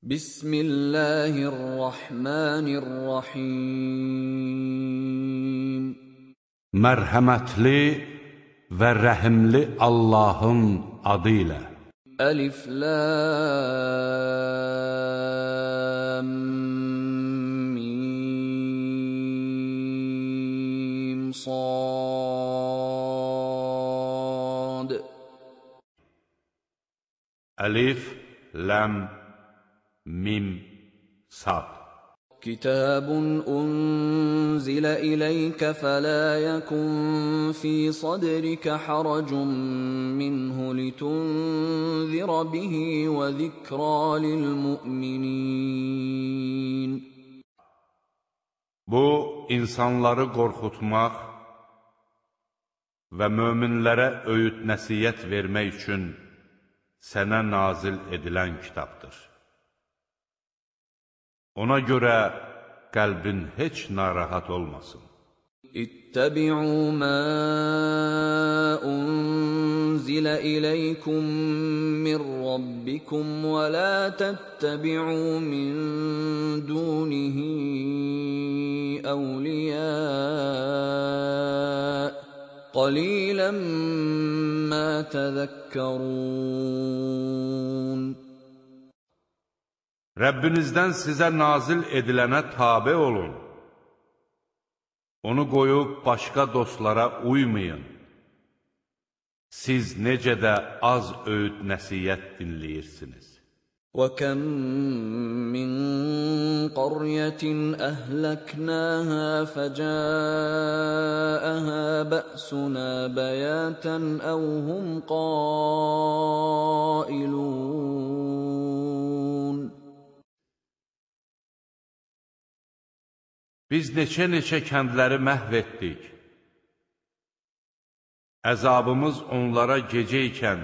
Bismillahirrahmanirrahim. Mərhəmətli və rəhimli Allahın adı ilə. Əlif Lam Mim Sad. Əlif Lam Mim sad. كتاب أنزل إليك فلا يكن في صدرك حرج منه لتنذر به وذكرى للمؤمنين Bu, insanları qorxutmaq və möminlərə öyüd nəsiyyət vermək üçün sənə nazil edilən kitabdır. Ona görə qəlbin heç narahat olmasın. اتبعوا ما أنزل إليكم من ربكم ولا تتبعوا من دونه أولياء قليلا ما تذكرون Rəbbinizdən sizə nazil edilənə tabe olun. Onu qoyub başqa dostlara uymayın. Siz necə də az öyüd nəsiyyət dinləyirsiniz. وكم من قرية أهلكناها فجاءها بأسنا بياتا أو هم قائلون Biz neçə-neçə kəndləri məhv etdik. Əzabımız onlara gecə ikən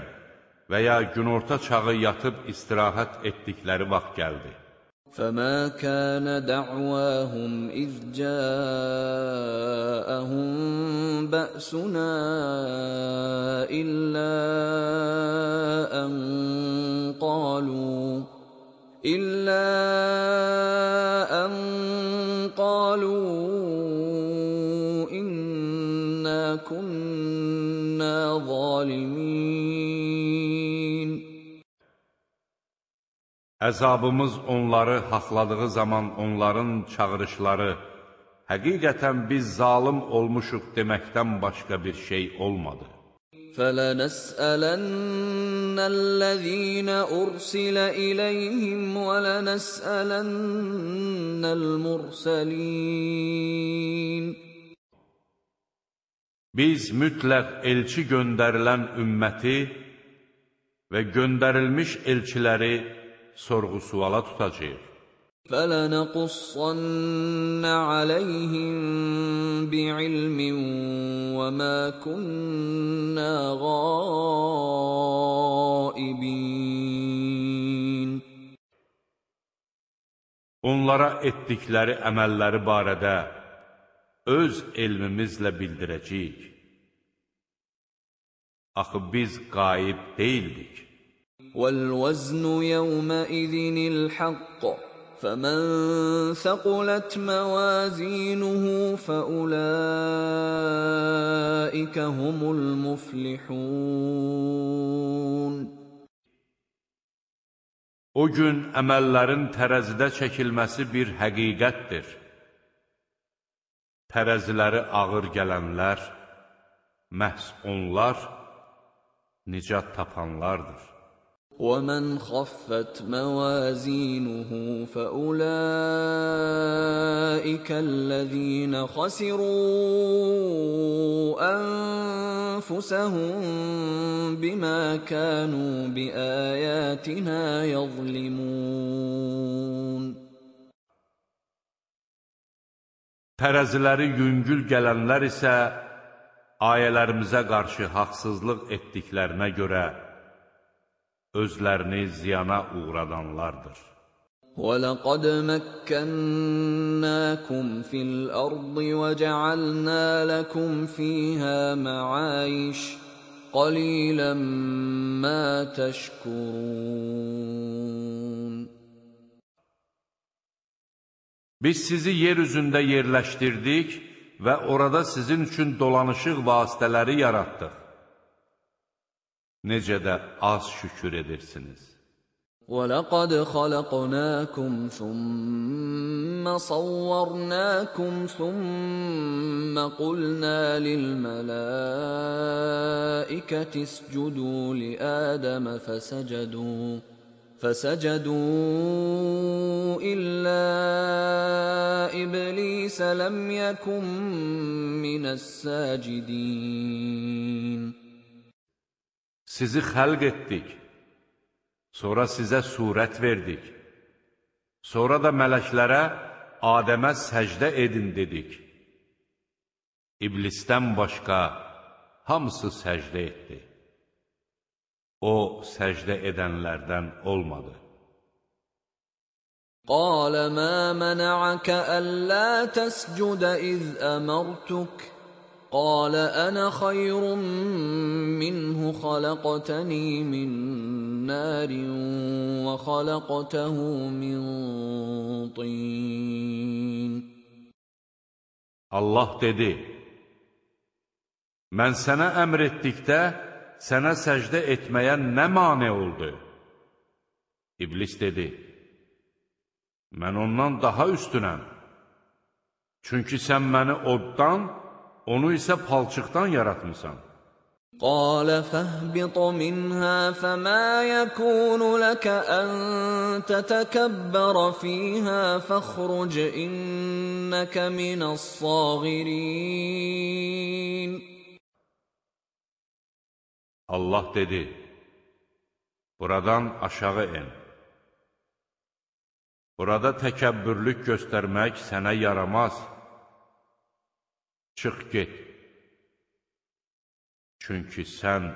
və ya günorta çağı yatıb istirahət etdikləri vaxt gəldi. فما كان دعواهم إذ جاءهم بأسنا إلا أن قالوا إلا كنا ظالمين Əzabımız onları haqladığı zaman onların çağırışları həqiqətən biz zalım olmuşuq deməkdən başqa bir şey olmadı. فلنسألن الذين أرسل إليهم ولنسألن المرسلين Biz mütləq elçi göndərilən ümməti və göndərilmiş elçiləri sorğu-suala tutacağıq. فلنقصن عليهم بعلم وما كنا غائبين Onlara etdikləri əməlləri barədə öz elmimizlə bildirəcəyik. Axı biz qayib deyildik. والوزن يومئذ الحق فمن ثقلت موازينه فأولئك هم المفلحون O gün əməllərin tərəzidə çəkilməsi bir həqiqətdir. Tərəziləri ağır gələnlər, məhz onlar nicat tapanlardır. ومن خفت موازينه فأولئك الذين خسروا أنفسهم بما كانوا بآياتنا يظلمون Tərəziləri yüngül gələnlər isə ayələrimizə qarşı haqsızlıq etdiklərinə görə özlərini ziyana uğradanlardır. ولقد مكناكم في الأرض وجعلنا لكم فيها معايش قليلا ما تشكرون Biz sizi yer üzündə yerləşdirdik və orada sizin üçün dolanışıq vasitələri yaratdıq. Necə də az şükür edirsiniz. وَلَقَدْ خَلَقْنَاكُمْ ثُمَّ صَوَّرْنَاكُمْ ثُمَّ قُلْنَا لِلْمَلَائِكَةِ اسْجُدُوا لِآدَمَ فَسَجَدُوا فسجدوا إلا إبليس لم يكن من الساجدين Sizi xəlq etdik, sonra sizə surət verdik. Sonra da mələklərə Adəmə səcdə edin dedik. İblisdən başqa hamısı səcdə etdi. O, səcdə edənlərdən olmadı. قال ما منعك ألا تسجد إذ أمرتك قال أنا خير منه خلقتني من نار وخلقته من طين Allah dedi, mən sənə əmr etdikdə, sənə səcdə etməyə nə mane oldu? İblis dedi, mən ondan daha üstünəm. Çünki sən məni oddan, onu isə palçıqdan yaratmısan. قال فاهبط منها فما يكون لك أن تتكبر فيها فاخرج إنك من الصاغرين Allah dedi, Buradan aşağı en. Burada təkəbbürlük göstərmək sənə yaramaz. Çıx get. Çünki sən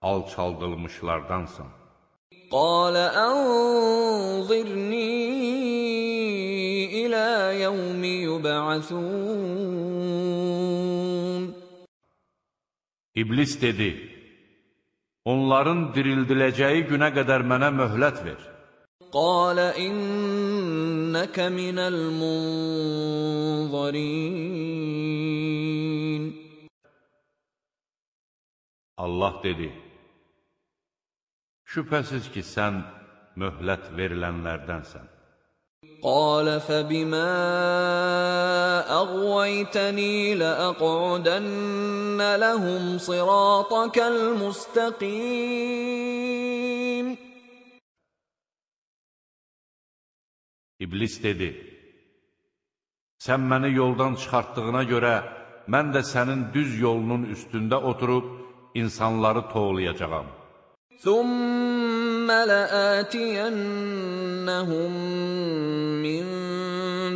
alçaldılmışlardansan. Qalə ənzirni ilə yəvmi yübəəsun. İblis dedi, onların dirildiləcəyi günə qədər mənə möhlət ver. Qalə innəkə minəl munzarin Allah dedi, şübhəsiz ki, sən möhlət verilənlərdənsən. قال فبما اغويتني لاقعدن لهم صراطك المستقيم İblis dedi, sən məni yoldan çıxartdığına görə, mən də sənin düz yolunun üstündə oturub, insanları toğlayacağam. ثم لآتينهم من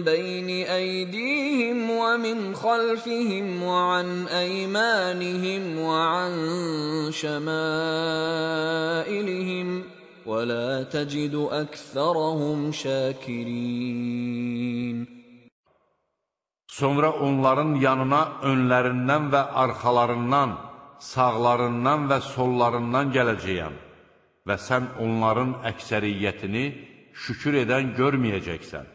بين أيديهم ومن خلفهم وعن أيمانهم وعن شمائلهم ولا تجد أكثرهم شاكرين Sonra onların yanına önlərindən və arxalarından sağlarından və sollarından gələcəyəm və sən onların əksəriyyətini şükür edən görməyəcəksən.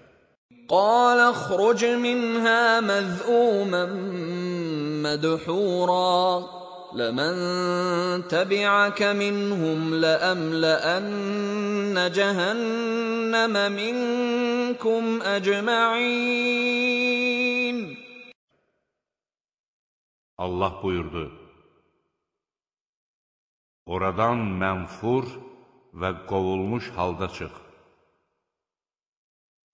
Qala xruc minha məz'uman madhura لمن تبعك منهم لأملأن جهنم منكم أجمعين Allah buyurdu Oradan mənfur və qovulmuş halda çıx.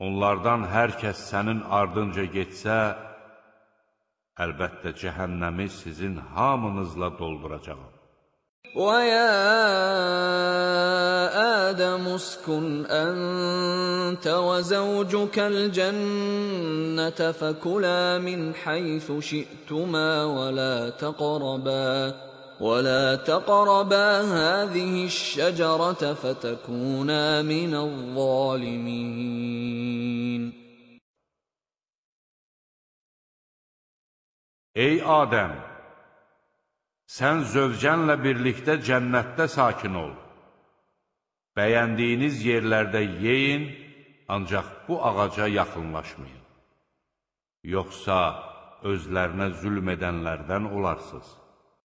Onlardan hər kəs sənin ardınca getsə, əlbəttə cəhənnəmi sizin hamınızla dolduracağam. وَيَا آدَمُ اسْكُنْ أَنْتَ وَزَوْجُكَ الْجَنَّةَ فَكُلَا مِنْ حَيْثُ شِئْتُمَا وَلَا تَقْرَبَا ولا تقربا هذه الشجرة فتكونا من الظالمين Ey Adəm, sən zövcənlə birlikdə cənnətdə sakin ol. Bəyəndiyiniz yerlərdə yeyin, ancaq bu ağaca yaxınlaşmayın. Yoxsa özlərinə zülm edənlərdən olarsınız.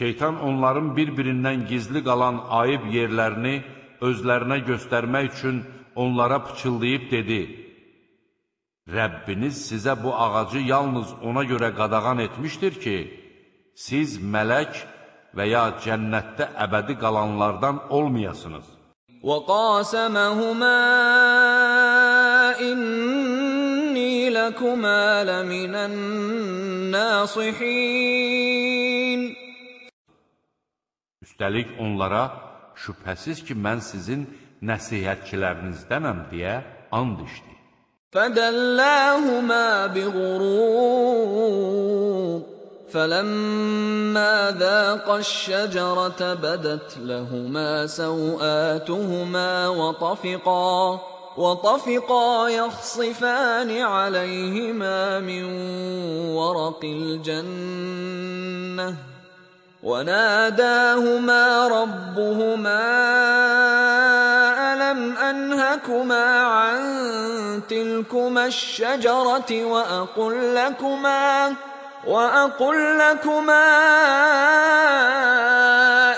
Şeytan onların bir-birindən gizli qalan ayıb yerlərini özlərinə göstərmək üçün onlara pıçıldayıb dedi, Rəbbiniz sizə bu ağacı yalnız ona görə qadağan etmişdir ki, siz mələk və ya cənnətdə əbədi qalanlardan olmayasınız. وَقَاسَمَهُمَا إِنِّي لَكُمَا لَمِنَ النَّاصِحِينَ Üstəlik onlara, şübhəsiz ki, mən sizin nəsihətçilərinizdənəm deyə and içdi. فَدَلَّاهُمَا بِغُرُورٍ فَلَمَّا ذَاقَا الشَّجَرَةَ بَدَتْ لَهُمَا سَوْآتُهُمَا وَطَفِقَا وطفقا يخصفان عليهما من ورق الجنه وناداهما ربهما ألم أنهكما عن تلكما الشجرة وأقل لكما وأقل لكما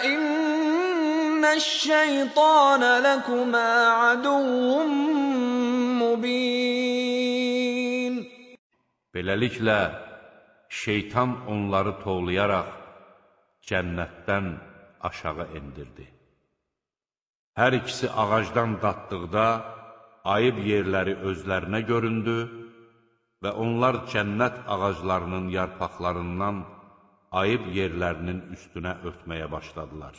إن الشيطان لكما عدو مبين. Beləliklə, şeytan onları tovlayaraq cənnətdən aşağı endirdi. Hər ikisi ağacdan datdıqda ayıb yerləri özlərinə göründü və onlar cənnət ağaclarının yarpaqlarından ayıb yerlərinin üstünə ötməyə başladılar.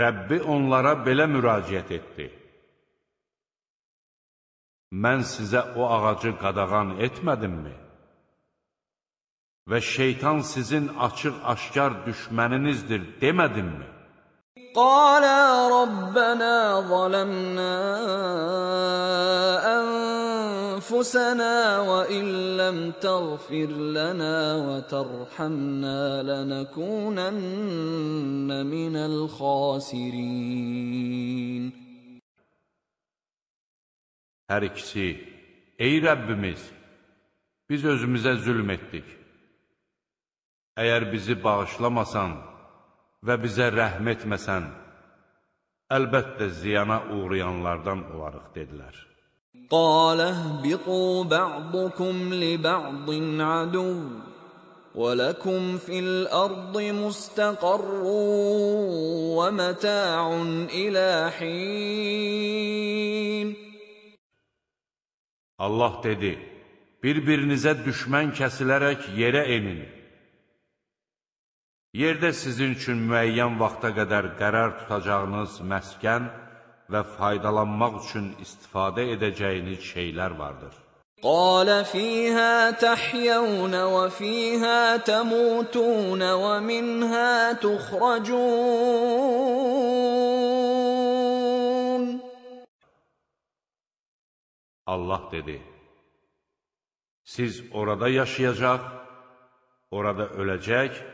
Rəbbi onlara belə müraciət etdi. Mən sizə o ağacı qadağan etmədimmi? və şeytan sizin açıq-aşkar düşməninizdir demədimmi? Qalə Rabbənə zələmnə ənfusənə və illəm təğfir lənə və tərxəmnə lənəkunənnə minəl xasirin. Hər ikisi, ey Rəbbimiz, biz özümüzə zülm etdik. Əgər bizi bağışlamasan və bizə rəhm etməsən, əlbəttə ziyana uğrayanlardan olarıq, dedilər. Qalə biqu bə'dukum li bə'din aduv və ləkum fil ardı müstəqarru və mətə'un ilə hin. Allah dedi, bir-birinizə düşmən kəsilərək yerə enin. Yerdə sizin üçün müəyyən vaxta qədər qərar tutacağınız məskən və faydalanmaq üçün istifadə edəcəyiniz şeylər vardır. Qalə fīhə təhyəvnə və fīhə təmutunə və minhə tuxracun. Allah dedi, siz orada yaşayacaq, orada öləcək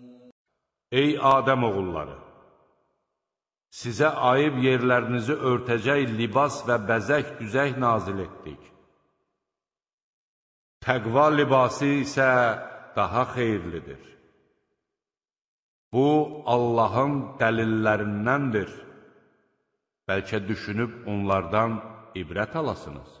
Ey Adəm oğulları! Sizə ayıb yerlərinizi örtəcək libas və bəzək düzək nazil etdik. Təqva libası isə daha xeyirlidir. Bu, Allahın dəlillərindəndir. Bəlkə düşünüb onlardan ibrət alasınız.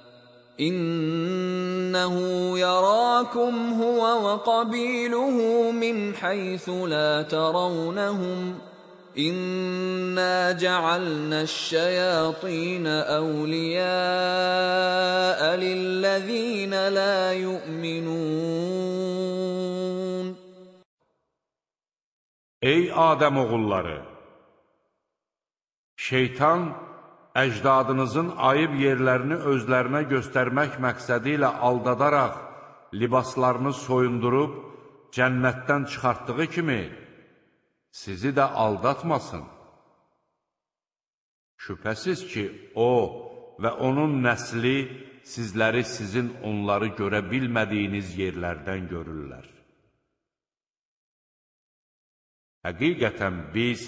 إنه يراكم هو وقبيله من حيث لا ترونهم إنا جعلنا الشياطين أولياء للذين لا يؤمنون Ey Adəm oğulları! Şeytan əcdadınızın ayıb yerlərini özlərinə göstərmək məqsədi ilə aldadaraq libaslarını soyundurub cənnətdən çıxartdığı kimi sizi də aldatmasın. Şübhəsiz ki, o və onun nəsli sizləri sizin onları görə bilmədiyiniz yerlərdən görürlər. Həqiqətən biz,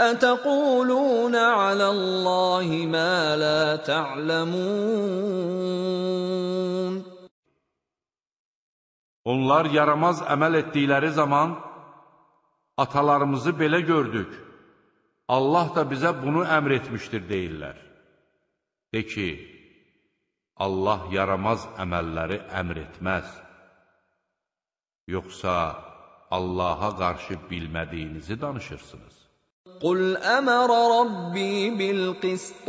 أتقولون على الله ما لا تعلمون Onlar yaramaz əməl etdikləri zaman atalarımızı belə gördük. Allah da bizə bunu əmr etmişdir deyirlər. De ki, Allah yaramaz əməlləri əmr etməz. Yoxsa Allaha qarşı bilmədiyinizi danışırsınız. قل أمر ربي بالقسط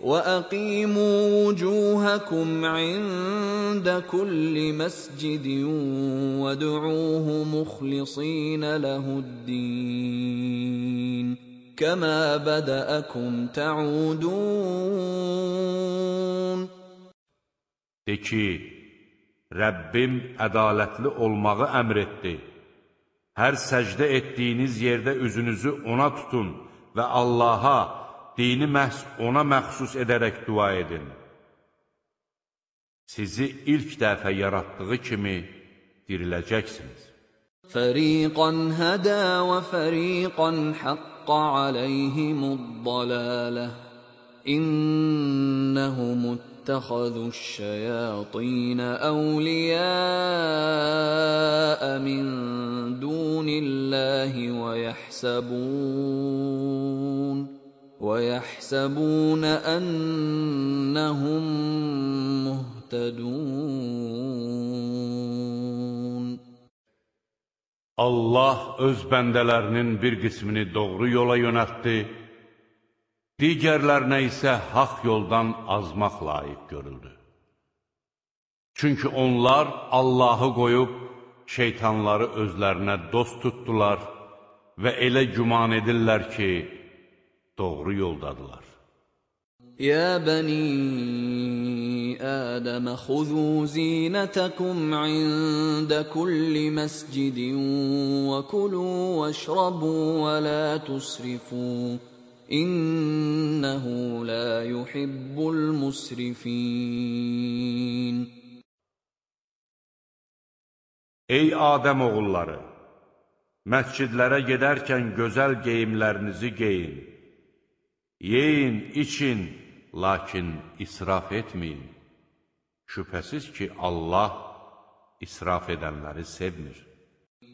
واقيموا وجوهكم عند كل مسجد وادعوه مخلصين له الدين كما بداكم تعودون De ki, Rəbbim ədalətli olmağı əmr etdi. Hər səcdə etdiyiniz yerdə üzünüzü ona tutun və Allaha, dini məhz ona məxsus edərək dua edin. Sizi ilk dəfə yaratdığı kimi diriləcəksiniz. Fəriqan hədə və fəriqan haqqə aleyhimud-dalalə İnnəhumut اتخذوا الشياطين أولياء من دون الله ويحسبون ويحسبون أنهم مهتدون. Allah öz bəndələrinin bir qismini doğru yola yönəltdi. digərlərinə isə haqq yoldan azmaq layiq görüldü. Çünki onlar Allahı qoyub şeytanları özlərinə dost tutdular və elə güman edirlər ki, doğru yoldadılar. يا بني آدم خذوا زينتكم عند كل مسجد وكلوا واشربوا ولا تسرفوا İnnehu la yuhibbul musrifin. Ey Adəm oğulları, məscidlərə gedərkən gözəl geyimlərinizi geyin. Yeyin, için, lakin israf etməyin. Şübhəsiz ki, Allah israf edənləri sevmir.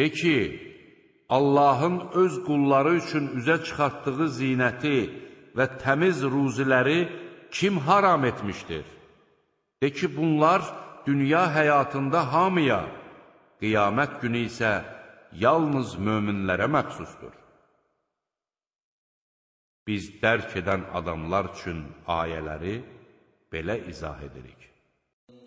De ki, Allahın öz qulları üçün üzə çıxartdığı zinəti və təmiz ruziləri kim haram etmişdir? De ki, bunlar dünya həyatında hamıya, qiyamət günü isə yalnız möminlərə məxsusdur. Biz dərk edən adamlar üçün ayələri belə izah edirik.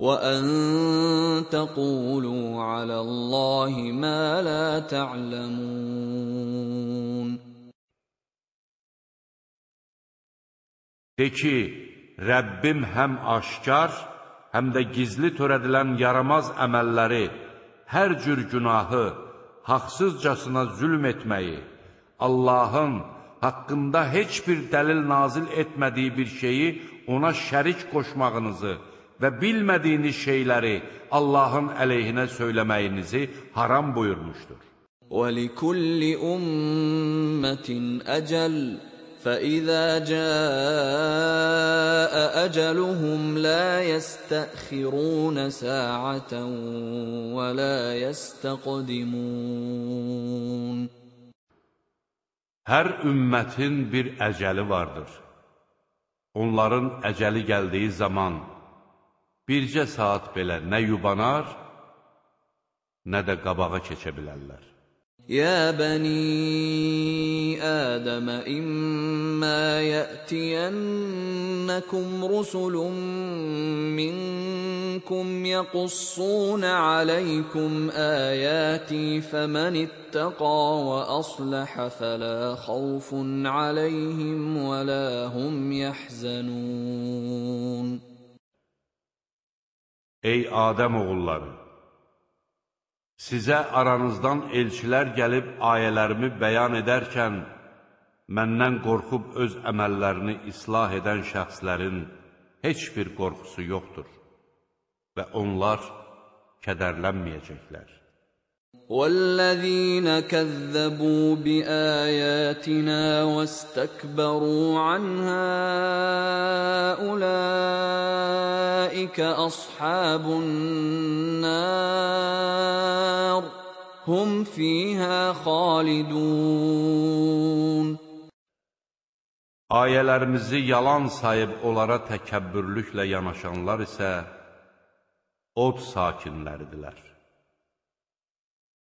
وأن تقولوا على الله ما لا تعلمون De ki, Rəbbim həm aşkar, həm də gizli törədilən yaramaz əməlləri, hər cür günahı, haqsızcasına zülm etməyi, Allahın haqqında heç bir dəlil nazil etmədiyi bir şeyi ona şərik qoşmağınızı, və bilmədiyiniz şeyləri Allahın əleyhinə söyləməyinizi haram buyurmuşdur. وَلِكُلِّ أُمَّةٍ أَجَلٌ فَإِذَا جَاءَ أَجَلُهُمْ لَا يَسْتَأْخِرُونَ سَاعَةً وَلَا يَسْتَقْدِمُونَ Hər ümmətin bir əcəli vardır. Onların əcəli gəldiyi zaman bircə saat belə nə yubanar, nə də qabağa keçə bilərlər. يا بني آدم إما يأتينكم رسل منكم يقصون عليكم آياتي فمن اتقى وأصلح فلا خوف عليهم ولا هم يحزنون Ey Adəm oğulları! Sizə aranızdan elçilər gəlib ayələrimi bəyan edərkən, məndən qorxub öz əməllərini islah edən şəxslərin heç bir qorxusu yoxdur və onlar kədərlənməyəcəklər. والذين كذبوا باياتنا واستكبروا عنها اولئك اصحاب النار هم فيها خالدون Ayələrimizi yalan sayıb onlara təkəbbürlüklə yanaşanlar isə od sakinləridirlər.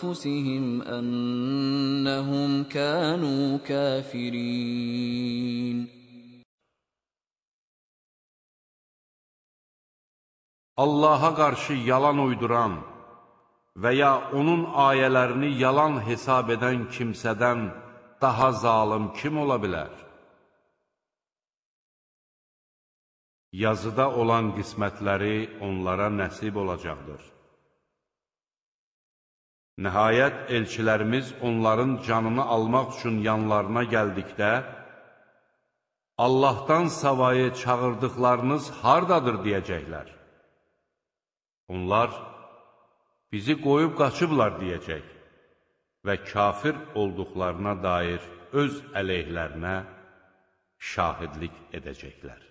أنفسهم أنهم كانوا كافرين Allaha qarşı yalan uyduran və ya onun ayələrini yalan hesab edən kimsədən daha zalım kim ola bilər? Yazıda olan qismətləri onlara nəsib olacaqdır. Nəhayət, elçilərimiz onların canını almaq üçün yanlarına gəldikdə, Allahdan savayı çağırdıqlarınız hardadır deyəcəklər. Onlar bizi qoyub qaçıblar deyəcək və kafir olduqlarına dair öz əleyhlərinə şahidlik edəcəklər.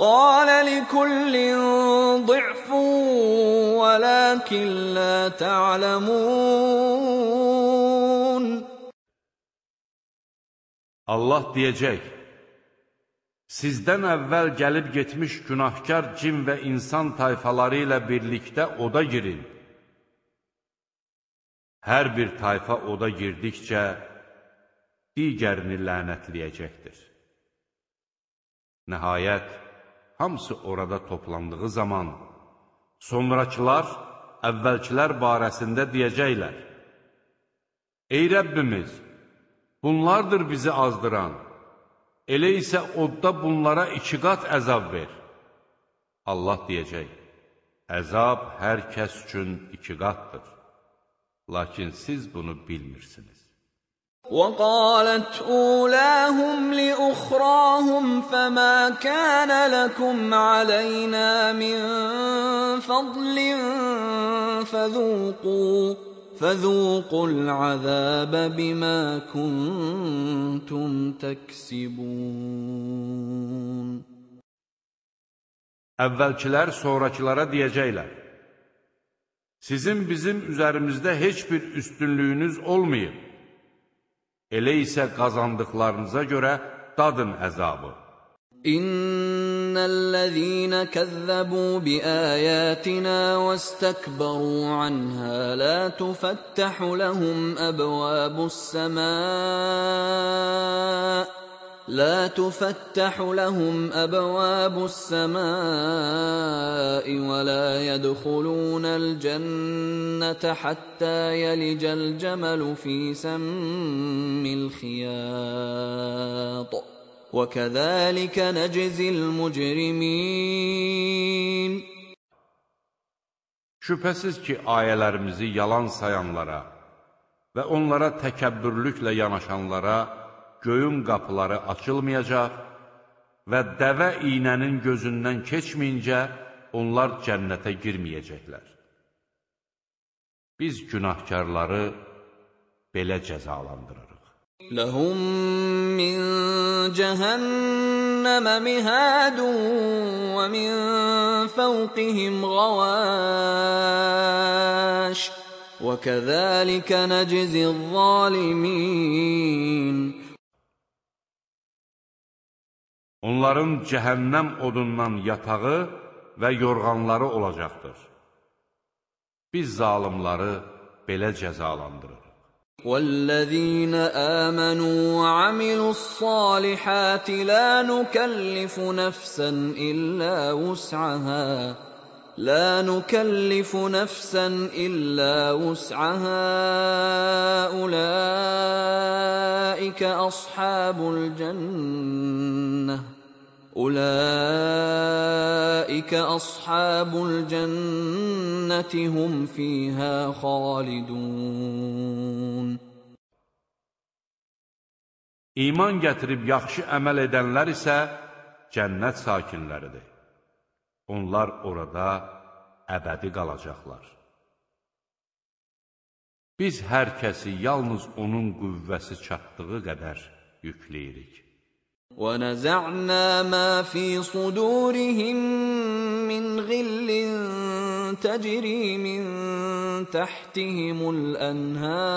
قال لكل ضعف ولكن لا تعلمون Allah deyəcək, sizdən əvvəl gəlib getmiş günahkar cin və insan tayfaları ilə birlikdə oda girin. Hər bir tayfa oda girdikcə digərini lənətləyəcəkdir. Nəhayət, hamısı orada toplandığı zaman, sonrakılar əvvəlkilər barəsində deyəcəklər, Ey Rəbbimiz, bunlardır bizi azdıran, elə isə odda bunlara iki qat əzab ver. Allah deyəcək, əzab hər kəs üçün iki qatdır, lakin siz bunu bilmirsiniz. وقالت أولاهم لأخراهم فما كان لكم علينا من فضل فذوقوا فذوقوا العذاب بما كنتم تكسبون Əvvəlkilər sonrakılara deyəcəklər, Sizin bizim üzərimizdə heç bir üstünlüyünüz olmayıb. Elə isə qazandıqlarınıza görə dadın əzabı. إن الذين كذبوا بآياتنا واستكبروا عنها لا تفتح لهم أبواب السماء لا تفتح لهم أبواب السماء ولا يدخلون الجنة حتى يلج الجمل في سم الخياط. وكذلك نجزي المجرمين. Şübhəsiz ki, ayələrimizi yalan sayanlara və onlara təkəbbürlüklə yanaşanlara göyün qapıları açılmayacaq və dəvə iynənin gözündən keçməyincə onlar cənnətə girməyəcəklər. Biz günahkarları belə cəzalandırırıq. Ləhum min cəhənnəmə mihədun və min fəvqihim qavaş və kəzəlikə nəcizil zalimin. Onların cəhənnəm odundan yatağı və yorğanları olacaqdır. Biz zalimları belə cəzalandırırıq. والذين آمنوا وعملوا الصالحات لا نكلف نفسا إلا وسعها لا نكلف نفسا إلا وسعها أولئك أصحاب الجنة أولئك أصحاب الجنة هم فيها خالدون İman gətirib yaxşı əməl edənlər isə cənnət sakinləridir. Onlar orada əbədi qalacaqlar. Biz hər kəsi yalnız onun qüvvəsi çatdığı qədər yükləyirik. ونزعنا ما في صدورهم من غل تجري من تحتهم الانهار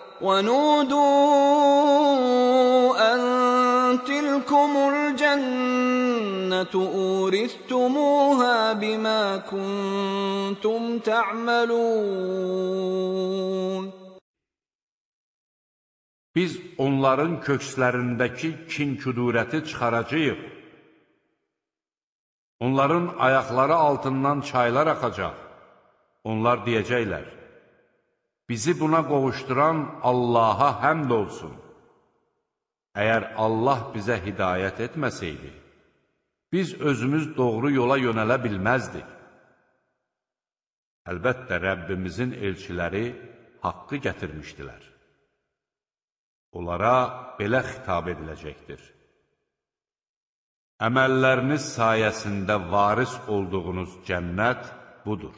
ونودوا أن تلكم الجنة أورثتموها بما كنتم تعملون Biz onların kökslərindəki kin-küdurəti çıxaracağıq. Onların ayaqları altından çaylar axacaq. Onlar deyəcəklər, bizi buna qovuşduran Allaha həmd olsun. Əgər Allah bizə hidayət etməsəydi, biz özümüz doğru yola yönələ bilməzdik. Əlbəttə, Rəbbimizin elçiləri haqqı gətirmişdilər. Onlara belə xitab ediləcəkdir. Əməlləriniz sayəsində varis olduğunuz cənnət budur.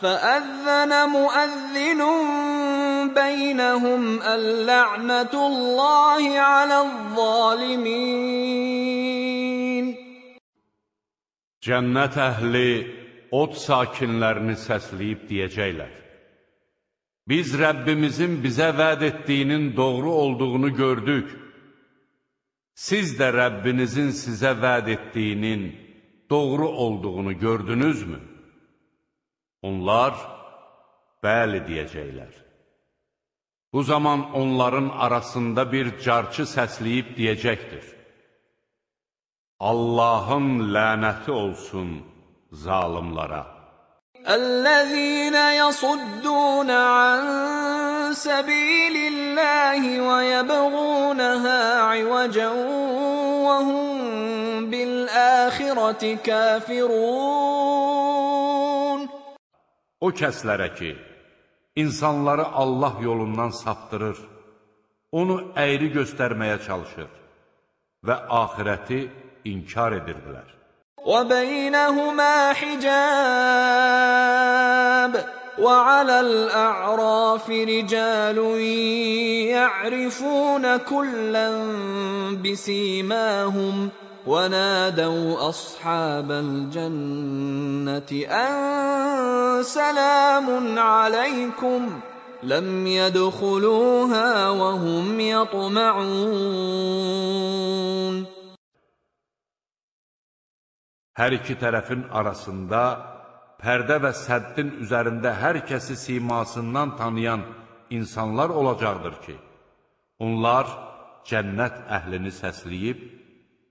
فأذن مؤذن بينهم اللعنة الله على الظالمين Cənnət əhli od sakinlərini səsləyib deyəcəklər. Biz Rəbbimizin bizə vəd etdiyinin doğru olduğunu gördük. Siz də Rəbbinizin sizə vəd etdiyinin doğru olduğunu gördünüzmü? Onlar, bəli deyəcəklər. Bu zaman onların arasında bir carçı səsləyib deyəcəkdir. Allahın lənəti olsun zalimlara. Əl-ləzīnə yasuddunə ən səbilillahi və yəbəğunəhə ivəcən və hum bil-əxirəti kafirun O kəslərə ki, insanları Allah yolundan saptırır, onu əyri göstərməyə çalışır və axirəti inkar edirdilər. وبينهما حجاب وعلى الأعراف رجال يعرفون كلا بسيماهم ونادوا أصحاب الجنة أن سلام عليكم لم يدخلوها وهم يطمعون Hər iki tərəfin arasında pərdə və səddin üzərində hər kəsi simasından tanıyan insanlar olacaqdır ki, onlar cənnət əhlini səsləyib,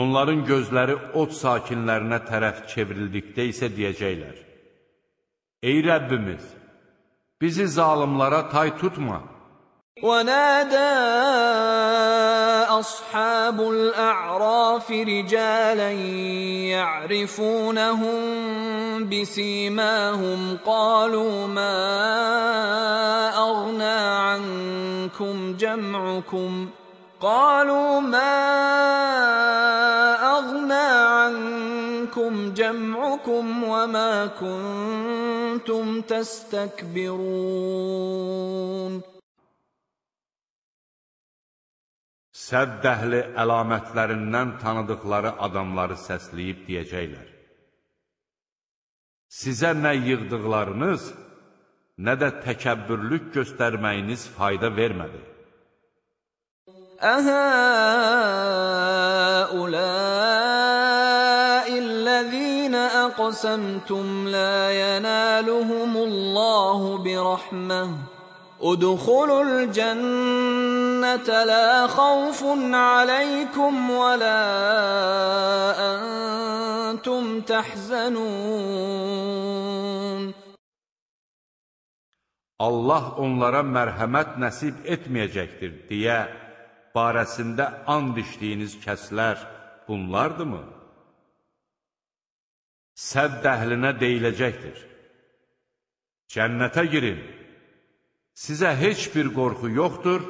Onların gözləri od sakinlərinə tərəf çevrildikdə isə deyəcəklər: Ey Rəbbimiz, bizi zalimlara tay tutma. ونادى أصحاب الأعراف رجالا يعرفونهم بسيماهم قالوا ما أغنى عنكم جمعكم قالوا ما أغنى عنكم جمعكم وما كنتم تستكبرون Sədd əhli əlamətlərindən tanıdıqları adamları səsləyib deyəcəklər. Sizə nə yığdıqlarınız, nə də təkəbbürlük göstərməyiniz fayda vermədi. أهؤلاء الذين أقسمتم لا ينالهم الله برحمة. ادخلوا الجنة لا خوف عليكم ولا أنتم تحزنون. Allah onlara mərhəmət nəsib etməyəcəkdir deyə barəsində and içdiyiniz kəslər bunlardırmı? Sədd əhlinə deyiləcəkdir. Cənnətə girin, sizə heç bir qorxu yoxdur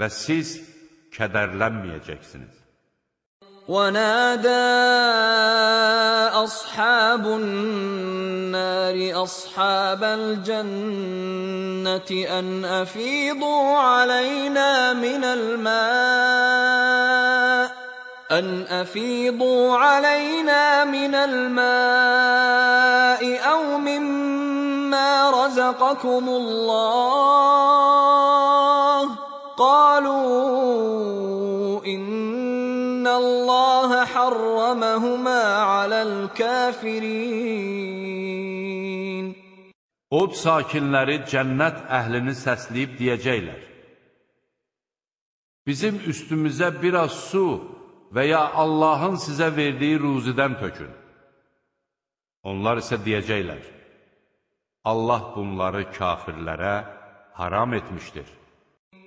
və siz kədərlənməyəcəksiniz. ونادى أصحاب النار أصحاب الجنة أن أفيضوا علينا من الماء أن أفيضوا علينا من الماء أو مما رزقكم الله. قالوا إن الله حرمهما على الكافرين Od sakinləri cənnət əhlini səsləyib deyəcəklər. Bizim üstümüzə biraz su və ya Allahın sizə verdiyi ruzidən tökün. Onlar isə deyəcəklər, Allah bunları kafirlərə haram etmişdir.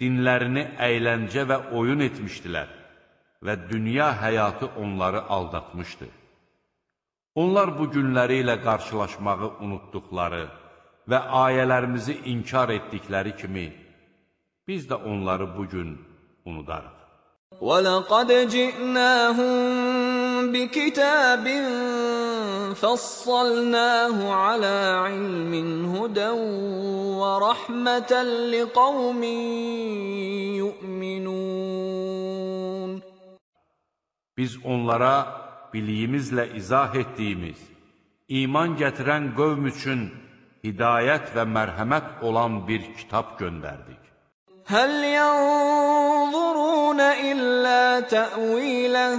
dinlərini əyləncə və oyun etmişdilər və dünya həyatı onları aldatmışdı. Onlar bu günləri ilə qarşılaşmağı unutduqları və ayələrimizi inkar etdikləri kimi, biz də onları bugün unudarıq. وَلَقَدْ جِئْنَاهُمْ بِكِتَابٍ فَصَّلْنَاهُ عَلَى عِلْمٍ هُدًى وَرَحْمَةً لِقَوْمٍ يُؤْمِنُونَ Biz onlara biliyimizlə izah etdiyimiz, iman gətirən qövm üçün hidayət və mərhəmət olan bir kitab göndərdik. هل ينظرون إلا تأويله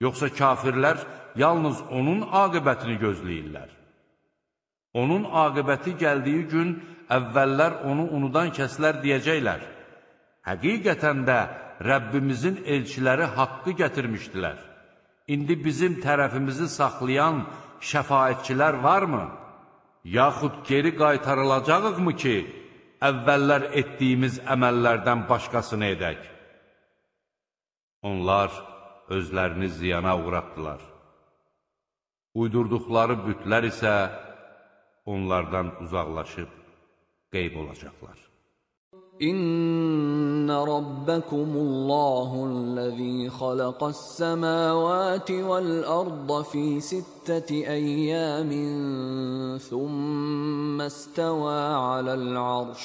Yoxsa kafirlər yalnız onun aqibətini gözləyirlər. Onun aqibəti gəldiyi gün əvvəllər onu unudan kəslər deyəcəklər. Həqiqətən də Rəbbimizin elçiləri haqqı gətirmişdilər. İndi bizim tərəfimizi saxlayan şəfaətçilər varmı? Yaxud geri qaytarılacaqıqmı ki, əvvəllər etdiyimiz əməllərdən başqasını edək? Onlar özlərini ziyana uğratdılar. Uydurduqları bütlər isə onlardan uzaqlaşıb qeyb olacaqlar. İnna rabbakumullahu-llazi xalaqas-samawati vel-arda fi sittati ayyamin thumma istawa alal-arş.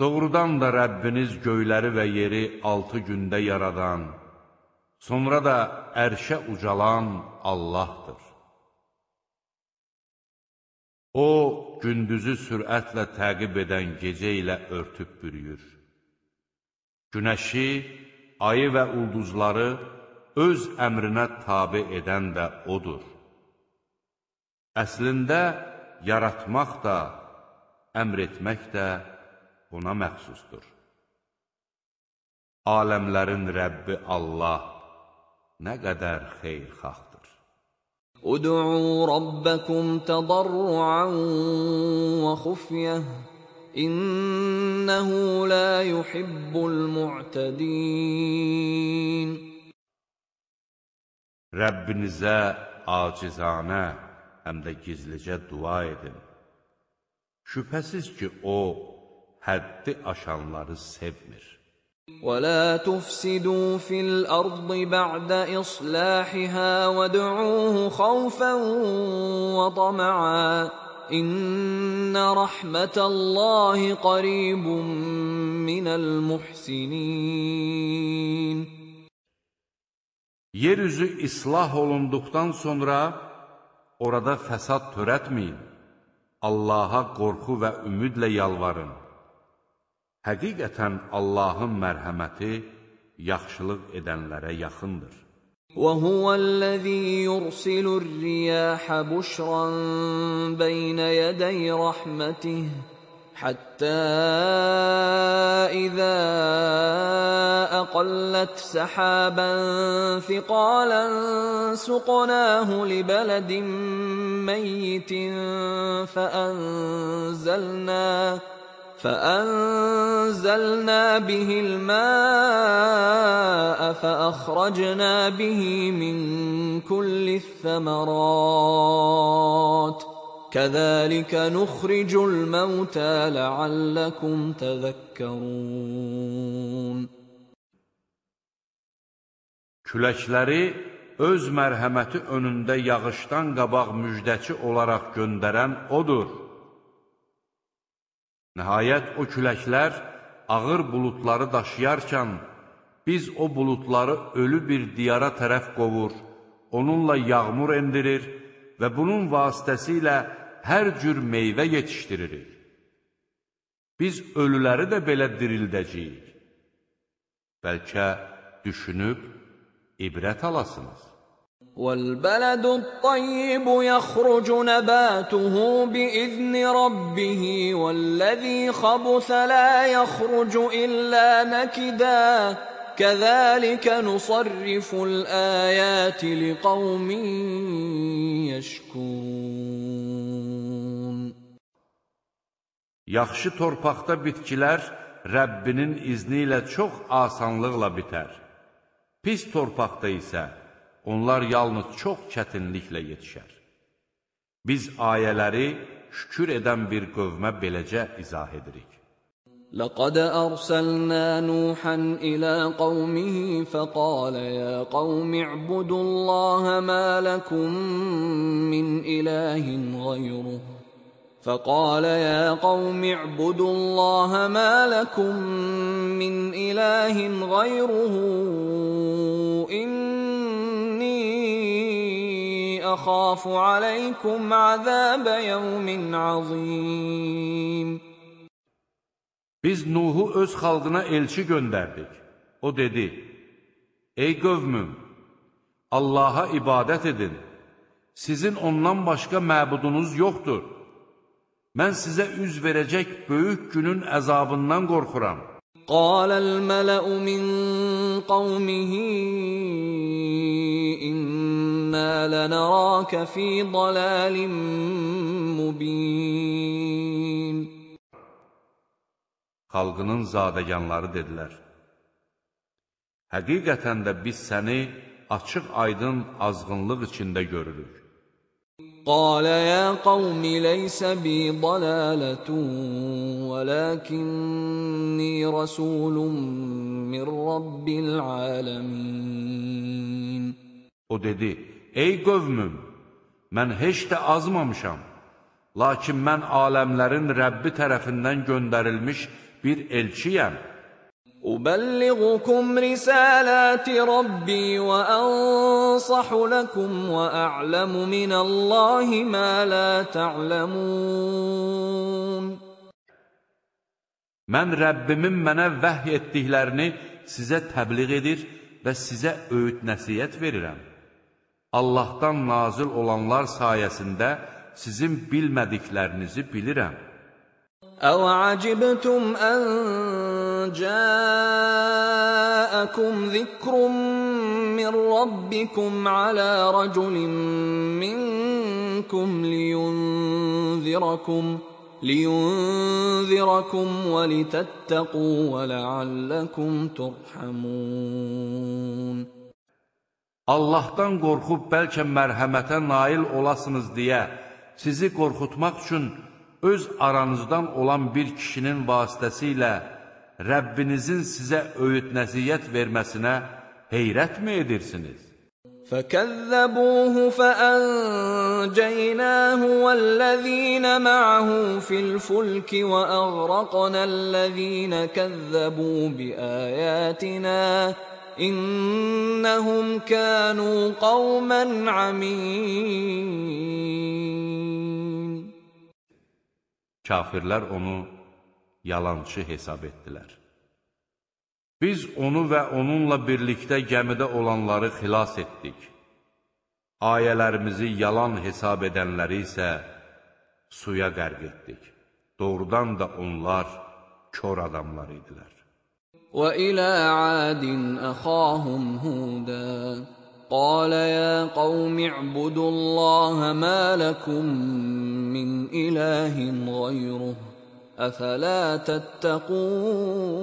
Doğrudan da Rəbbiniz göyləri və yeri altı gündə yaradan, sonra da ərşə ucalan Allahdır. O, gündüzü sürətlə təqib edən gecə ilə örtüb bürüyür. Günəşi, ayı və ulduzları öz əmrinə tabi edən də odur. Əslində, yaratmaq da, əmr etmək də ona məxsusdur. Aləmlərin Rəbbi Allah nə qədər xeyrxaxdır. Ud'u rabbakum tadarruan wa khufyah innehu la yuhibbul mu'tadin Rəbbinizə acizanə, həm də gizlicə dua edin. Şübhəsiz ki, O, həddi aşanları sevmir. ولا تفسدوا في الارض بعد اصلاحها وادعوه خوفا وطمعا ان رحمه الله قريب من المحسنين Yeryüzü islah olunduqdan sonra orada fəsad törətməyin. Allaha qorxu və ümidlə yalvarın. Həqiqətən Allahın mərhəməti yaxşılıq edənlərə yaxındır. وهو الذي يرسل الرياح بشرا بين يدي رحمته حتى إذا أقلت سحابا ثقالا سقناه لبلد ميت فأنزلنا فأنزلنا به الماء فأخرجنا به من كل الثمرات كذلك نخرج الموتى لعلكم تذكرون Küləkləri öz mərhəməti önündə yağışdan qabaq müjdəçi olaraq göndərən odur. Nəhayət o küləklər ağır buludları daşıyarkən, biz o buludları ölü bir diyara tərəf qovur, onunla yağmur endirir və bunun vasitəsilə hər cür meyvə yetişdiririk. Biz ölüləri də belə dirildəcəyik. Bəlkə düşünüb ibrət alasınız. والبلد الطيب يخرج نباته بإذن ربه والذي خبث لا يخرج إلا نكدا كذلك نصرف الآيات لقوم يشكرون Yaxşı torpaqda bitkilər Rəbbinin izni ilə çox asanlıqla bitər. Pis torpaqda isə onlar yalnız çox çətinliklə yetişər. Biz ayələri şükür edən bir qövmə beləcə izah edirik. لقد أرسلنا نوحا إلى قومه فقال يا قوم اعبدوا الله ما لكم من إله غيره فقال يا قوم اعبدوا الله ما لكم من إله غيره أخاف عليكم عذاب يوم عظيم Biz Nuhu öz xalqına elçi göndərdik. O dedi, Ey qövmüm, Allaha ibadət edin. Sizin ondan başqa məbudunuz yoxdur. Mən sizə üz verəcək böyük günün əzabından qorxuram. Qalal mələ'u min qavmihi إنا لنراك في ضلال مبين Xalqının zadəganları dedilər, Həqiqətən də biz səni açıq aydın azğınlıq içində görürük. قال يا قوم ليس بي ضلالة ولكني رسول من رب العالمين O dedi, Ey qövmüm, mən heç də azmamışam. Lakin mən aləmlərin Rəbbi tərəfindən göndərilmiş bir elçiyəm. أبلغكم رسالات ربي وأنصح لكم وأعلم من الله ما لا تعلمون Mən Rəbbimin mənə vəhy etdiklərini sizə təbliğ edir və sizə öyüd nəsiyyət verirəm. Allahdan nazil olanlar sayəsində sizin bilmədiklərinizi bilirəm. أَوَعَجِبْتُمْ أَنْ جَاءَكُمْ ذِكْرٌ مِّن رَّبِّكُمْ عَلَىٰ رَجُلٍ مِّنكُمْ لِيُنذِرَكُمْ لِيُنذِرَكُمْ وَلِتَتَّقُوا وَلَعَلَّكُمْ تُرْحَمُونَ Allahdan qorxub bəlkə mərhəmətə nail olasınız deyə sizi qorxutmaq üçün öz aranızdan olan bir kişinin vasitəsilə Rəbbinizin sizə öyüd nəsiyyət verməsinə heyrətmi edirsiniz? فكذبوه فأنجيناه والذين معه في الفلك وأغرقنا الذين كذبوا بآياتنا إنهم كانوا قوما عمين Kafirlər onu yalançı hesab etdilər. Biz onu və onunla birlikdə gəmidə olanları xilas etdik. Ayələrimizi yalan hesab edənləri isə suya qərq etdik. Doğrudan da onlar kör adamlar idilər. وإلى عاد أخاهم هودا قال يا قوم اعبدوا الله ما لكم من إله غيره أفلا تتقون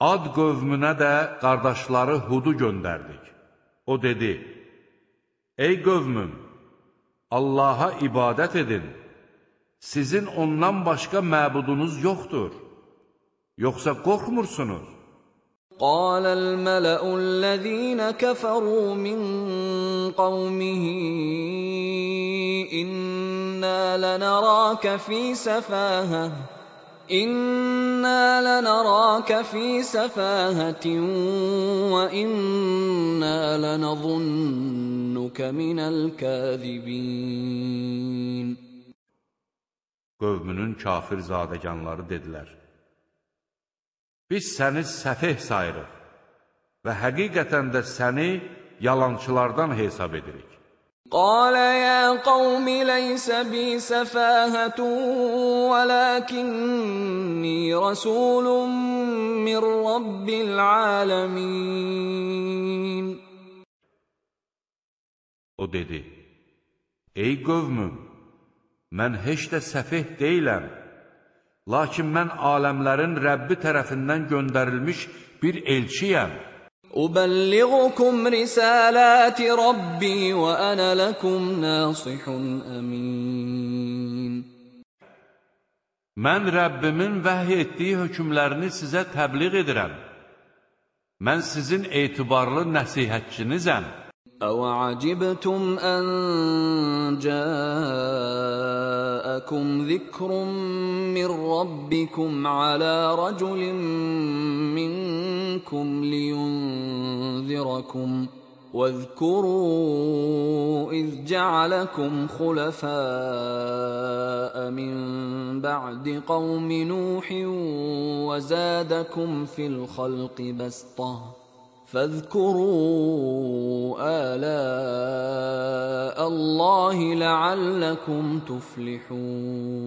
Ad qövmünə də qardaşları Hudu göndərdik. O dedi, Ey qövmüm, Allaha ibadət edin. Sizin ondan başqa məbudunuz yoxdur. Yoxsa qorxmursunuz? قال الملأ الذين كفروا من قومه إنا لنراك في سفاهة إنا لنراك في سفاهة وإنا لنظنك من الكاذبين. Qövmünün kafir zadəganları dedilər, biz səni səfeh sayırıq və həqiqətən də səni yalançılardan hesab edirik. Qalə ya qawmi leysə bi səfəhətun və ləkinni rəsulun min Rabbil aləmin. O dedi, ey qövmüm, mən heç də səfeh deyiləm. Lakin mən aləmlərin Rəbbi tərəfindən göndərilmiş bir elçiyəm. Ubəlliğukum risaləti Rabbi və ənə ləkum nasihun əmin. Mən Rəbbimin vəhy etdiyi hökmlərini sizə təbliğ edirəm. Mən sizin etibarlı nəsihətçinizəm. أوعجبتم أن جاءكم ذكر من ربكم على رجل منكم لينذركم واذكروا إذ جعلكم خلفاء من بعد قوم نوح وزادكم في الخلق بسطة فاذكروا آلاء الله لعلكم تفلحون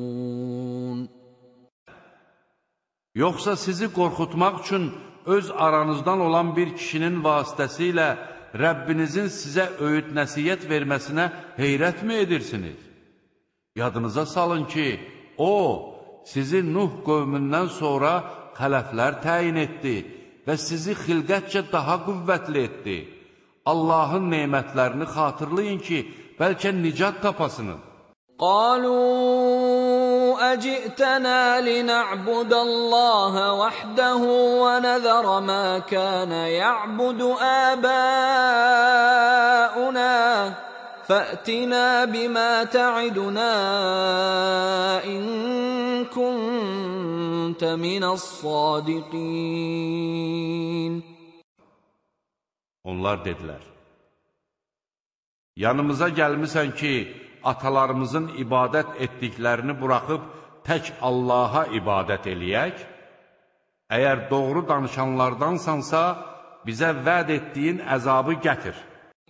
Yoxsa sizi qorxutmaq üçün öz aranızdan olan bir kişinin vasitəsilə Rəbbinizin sizə öyüd nəsiyyət verməsinə heyrətmi edirsiniz? Yadınıza salın ki, O, sizi Nuh qövmündən sonra xələflər təyin etdi və sizi xilqətcə daha qüvvətli etdi. Allahın neymətlərini xatırlayın ki, bəlkə nicat tapasınız. Qalu əcitənə linə'budəllaha vəhdəhu və nəzərə mə kənə ya'budu əbəunə فأتنا بما تعدنا إن كنت من الصادقين Onlar dedilər, Yanımıza gəlmisən ki, atalarımızın ibadət etdiklərini buraxıb tək Allaha ibadət eləyək? Əgər doğru danışanlardansansa, bizə vəd etdiyin əzabı gətir.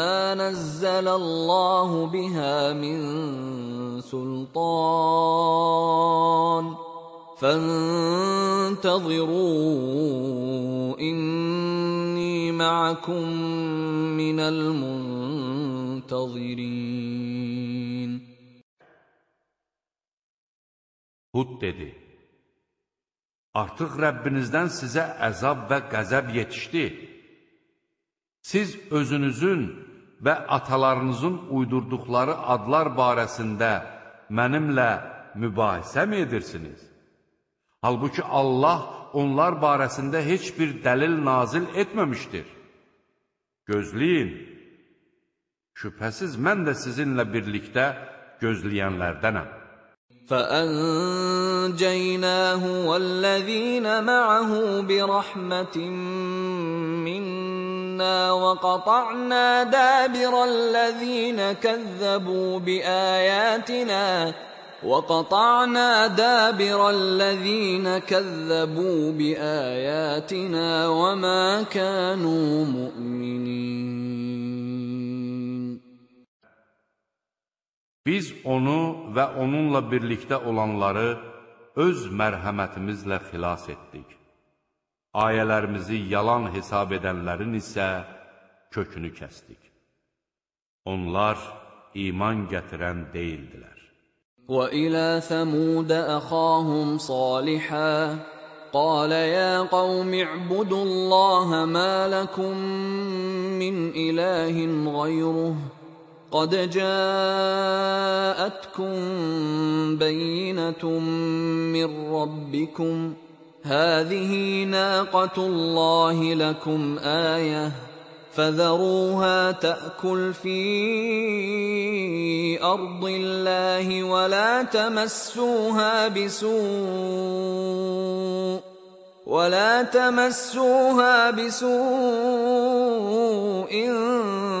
ما نزل الله بها من سلطان فانتظروا إني معكم من المنتظرين Hud dedi, Artıq Rəbbinizdən sizə əzab və qəzəb yetişdi. Siz özünüzün və atalarınızın uydurduqları adlar barəsində mənimlə mübahisə mi edirsiniz? Halbuki Allah onlar barəsində heç bir dəlil nazil etməmişdir. Gözləyin, şübhəsiz mən də sizinlə birlikdə gözləyənlərdənəm. فأنجيناه والذين معه برحمة منا وقطعنا دابر الذين كذبوا بآياتنا وقطعنا دابر الذين كذبوا بآياتنا وما كانوا مؤمنين. Biz onu və onunla birlikdə olanları öz mərhəmətimizlə xilas etdik. Ayələrimizi yalan hesab edənlərin isə kökünü kəsdik. Onlar iman gətirən deyildilər. وإلى ثمود أخاهم صالحا قال يا قوم اعبدوا الله ما لكم من إله غيره قد جاءتكم بينة من ربكم. هذه ناقة الله لكم آية. فذروها تأكل في أرض الله ولا تمسوها بسوء. ولا تمسوها بسوء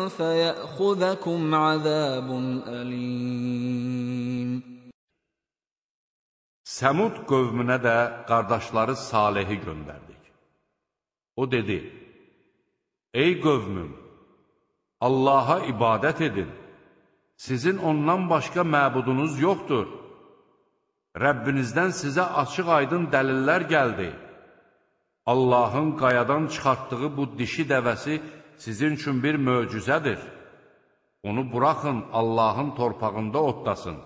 فيأخذكم عذاب أليم Səmud qövmünə də qardaşları Salehi göndərdik. O dedi, Ey qövmüm, Allaha ibadət edin. Sizin ondan başqa məbudunuz yoxdur. Rəbbinizdən sizə açıq aydın dəlillər gəldi. Allahın qayadan çıxartdığı bu dişi dəvəsi sizin üçün bir möcüzədir. Onu buraxın Allahın torpağında otlasın.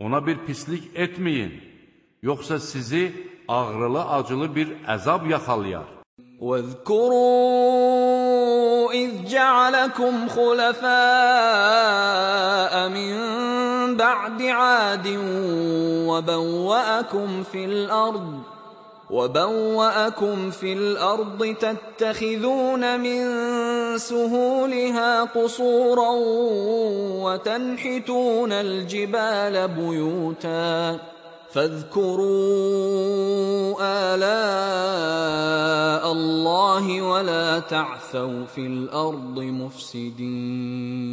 Ona bir pislik etməyin, yoxsa sizi ağrılı-acılı bir əzab yaxalayar. واذكروا إذ جعلكم خلفاء من بعد عاد وبوأكم في الأرض وبوأكم في الأرض تتخذون من سهولها قصورا وتنحتون الجبال بيوتا فاذكروا آلاء الله ولا تعثوا في الأرض مفسدين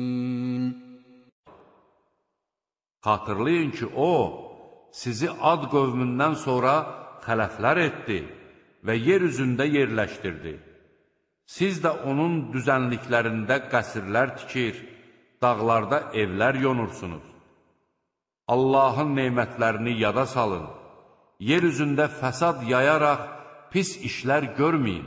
Xatırlayın ki, O, sizi ad qövmündən sonra xələflər etdi və yer üzündə yerləşdirdi. Siz də onun düzənliklərində qəsrlər tikir, dağlarda evlər yonursunuz. Allahın neymətlərini yada salın, yer üzündə fəsad yayaraq pis işlər görməyin.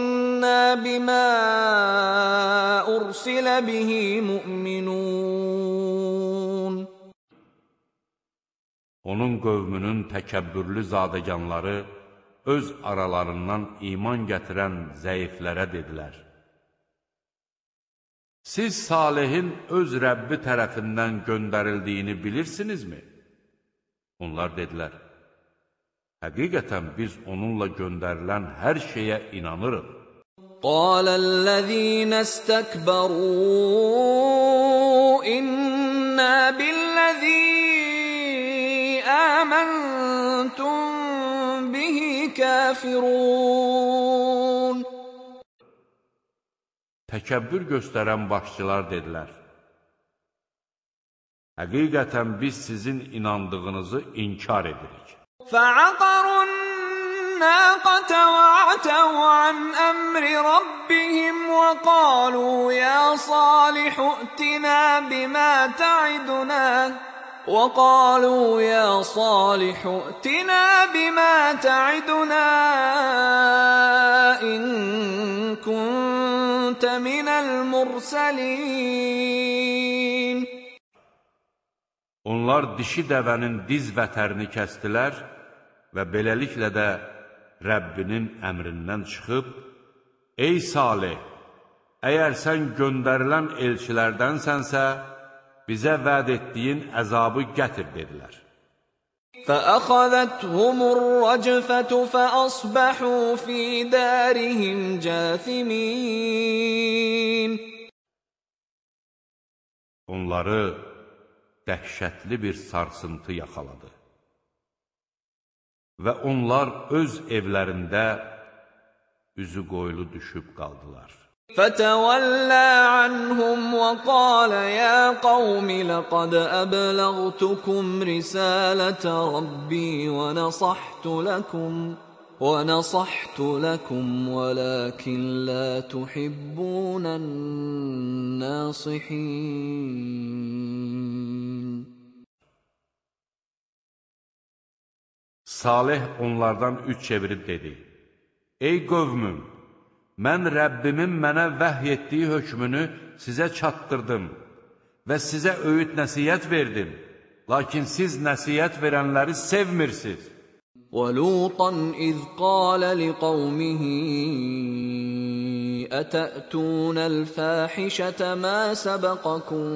انا بما ارسل به مؤمنون Onun qövmünün təkəbbürlü zadəganları öz aralarından iman gətirən zəiflərə dedilər. Siz Salihin öz Rəbbi tərəfindən göndərildiyini bilirsinizmi? Onlar dedilər, Həqiqətən biz onunla göndərilən hər şeyə inanırıq. قال الذين استكبروا إنا بالذي آمنتم به كافرون Təkəbbür göstərən başçılar dedilər, Həqiqətən biz sizin inandığınızı inkar edirik. فعقروا الناقة وعتوا عن أمر ربهم وقالوا يا صالح ائتنا بما تعدنا وقالوا يا صالح ائتنا بما تعدنا إن كنت من المرسلين. Onlar dişi dəvənin diz vətərini kəstilər və beləliklə də Rəbbinin əmrindən çıxıb, Ey Salih, əgər sən göndərilən elçilərdənsənsə, bizə vəd etdiyin əzabı gətir, dedilər. فأخذتهم الرجفة فأصبحوا في دارهم جاثمين Onları dəhşətli bir sarsıntı yaxaladı. Və onlar öz evlərində üzü qoyulu düşüb qaldılar. فتولى عنهم وقال يا قوم لقد أبلغتكم رسالة ربي ونصحت لكم ونصحت لكم ولكن لا تحبون الناصحين Salih onlardan üç çevirib dedi, Ey qövmüm, mən Rəbbimin mənə vəhy etdiyi hökmünü sizə çatdırdım və sizə öyüd nəsiyyət verdim, lakin siz nəsiyyət verənləri sevmirsiniz. ولوطا إذ قال لقومه أتأتون الفاحشة ما سبقكم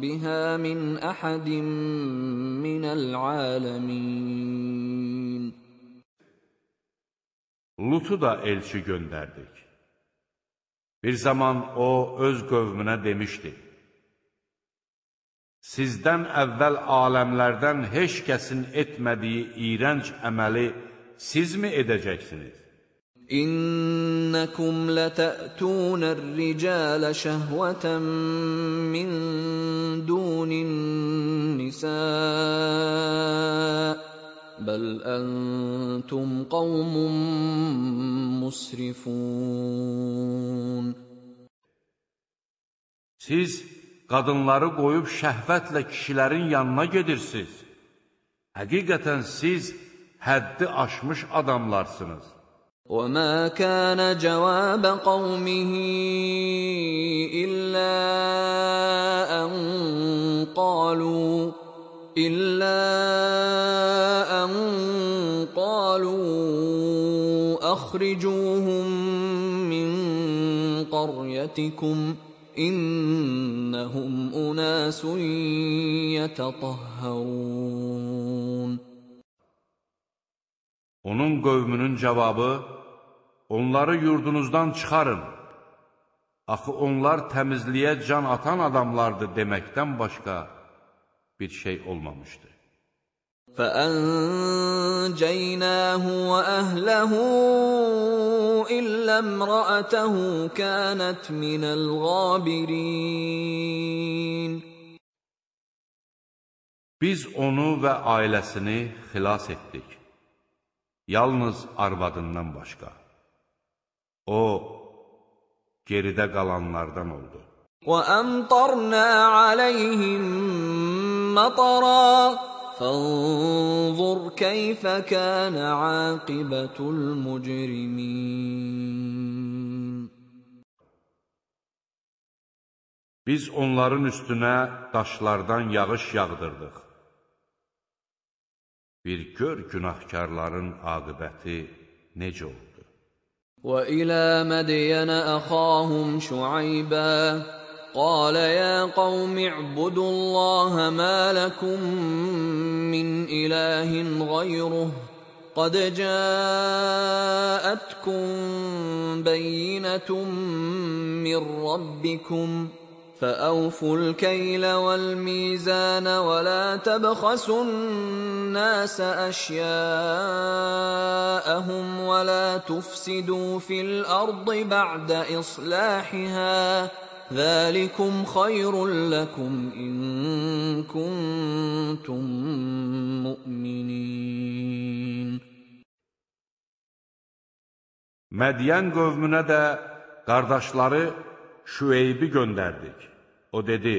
بها من أحد من العالمين Lutu da elçi göndərdik. Bir zaman o öz qövmünə demişdi, Sizdən əvvəl aləmlərdən heç kəsin etmədiyi iyrənc əməli sizmi edəcəksiniz? إنكم لتأتون الرجال شهوة من دون النساء بل أنتم قوم مسرفون Siz qadınları qoyub şəhvətlə kişilərin yanına gedirsiniz. Həqiqətən siz həddi aşmış adamlarsınız. وما كان جواب قومه إلا أن قالوا إلا أن قالوا أخرجوهم من قريتكم إنهم أناس يتطهرون Onun qövmünün cavabı, onları yurdunuzdan çıxarın. Axı onlar təmizliyə can atan adamlardır deməkdən başqa bir şey olmamışdı. فانجيناه واهله الا امراته كانت من الغابرين Biz onu və ailəsini xilas etdik. Yalnız arvadından başqa. O, geridə qalanlardan oldu. وَأَمْطَرْنَا عَلَيْهِمْ مَطَرًا فَانظُرْ كَيْفَ كَانَ عَاقِبَةُ الْمُجْرِمِينَ Biz onların üstünə daşlardan yağış yağdırdıq. Bir gör günahkarların aqibəti necə oldu. وَإِلَى مَدْيَنَ أَخَاهُمْ شُعَيْبًا قال يا قوم اعبدوا الله ما لكم من إله غيره قد جاءتكم بينة من ربكم فأوفوا الكيل والميزان ولا تبخسوا الناس أشياءهم ولا تفسدوا في الأرض بعد إصلاحها ذَٰلِكُمْ خَيْرٌ لَكُمْ اِنْ كُنْتُمْ مُؤْمِنِينَ Mədiyən qövmünə də qardaşları Şüeybi göndərdik. O dedi,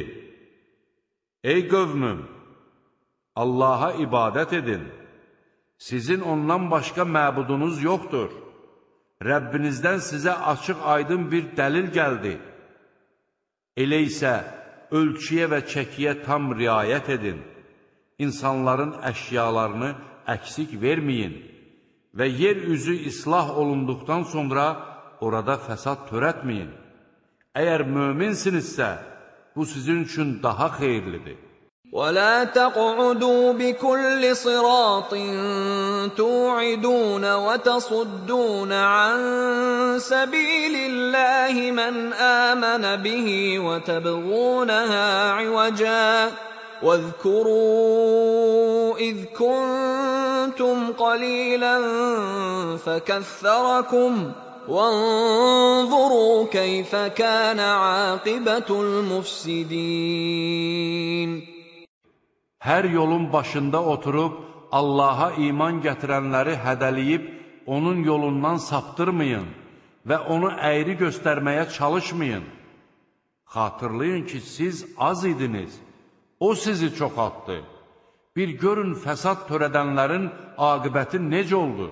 Ey qövmüm, Allaha ibadət edin. Sizin ondan başqa məbudunuz yoxdur. Rəbbinizdən sizə açıq aydın bir dəlil gəldi. Elə isə ölçüyə və çəkiyə tam riayət edin, insanların əşyalarını əksik verməyin və yer üzü islah olunduqdan sonra orada fəsad törətməyin. Əgər möminsinizsə, bu sizin üçün daha xeyirlidir. ولا تقعدوا بكل صراط توعدون وتصدون عن سبيل الله من امن به وتبغونها عوجا واذكروا اذ كنتم قليلا فكثركم وانظروا كيف كان عاقبه المفسدين hər yolun başında oturub Allaha iman gətirənləri hədəliyib onun yolundan saptırmayın və onu əyri göstərməyə çalışmayın. Xatırlayın ki, siz az idiniz, o sizi çoxaltdı. Bir görün fəsad törədənlərin aqibəti necə oldu?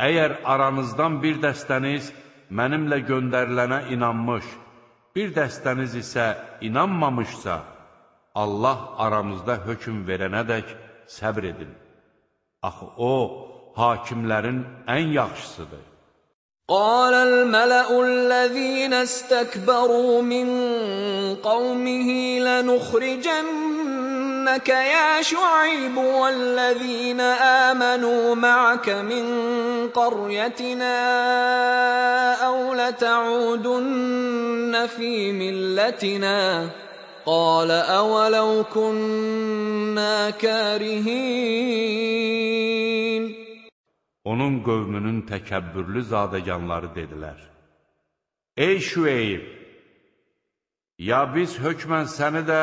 Əgər aranızdan bir dəstəniz mənimlə göndərilənə inanmış bir dəstəniz isə inanmamışsa, Allah aramızda hökm verənədək səbr edin. Axı O, hakimlərin ən yaxşısıdır. قال الملأ الذين استكبروا من قومه لنخرجنك يا شعيب والذين آمنوا معك من قريتنا أو لتعودن في ملتنا قال أولو كنا كارهين onun qövmünün təkəbbürlü zadəganları dedilər, Ey Şüeyb, ya biz hökmən səni də,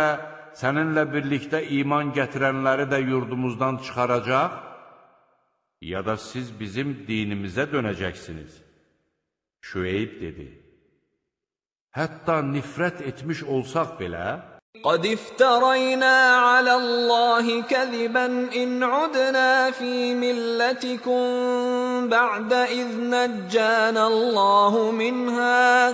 səninlə birlikdə iman gətirənləri də yurdumuzdan çıxaracaq, ya da siz bizim dinimizə dönəcəksiniz. Şüeyb dedi, Hətta nifrət etmiş olsaq belə, قد افترينا على الله كذبا إن عدنا في ملتكم بعد إذ نجانا الله منها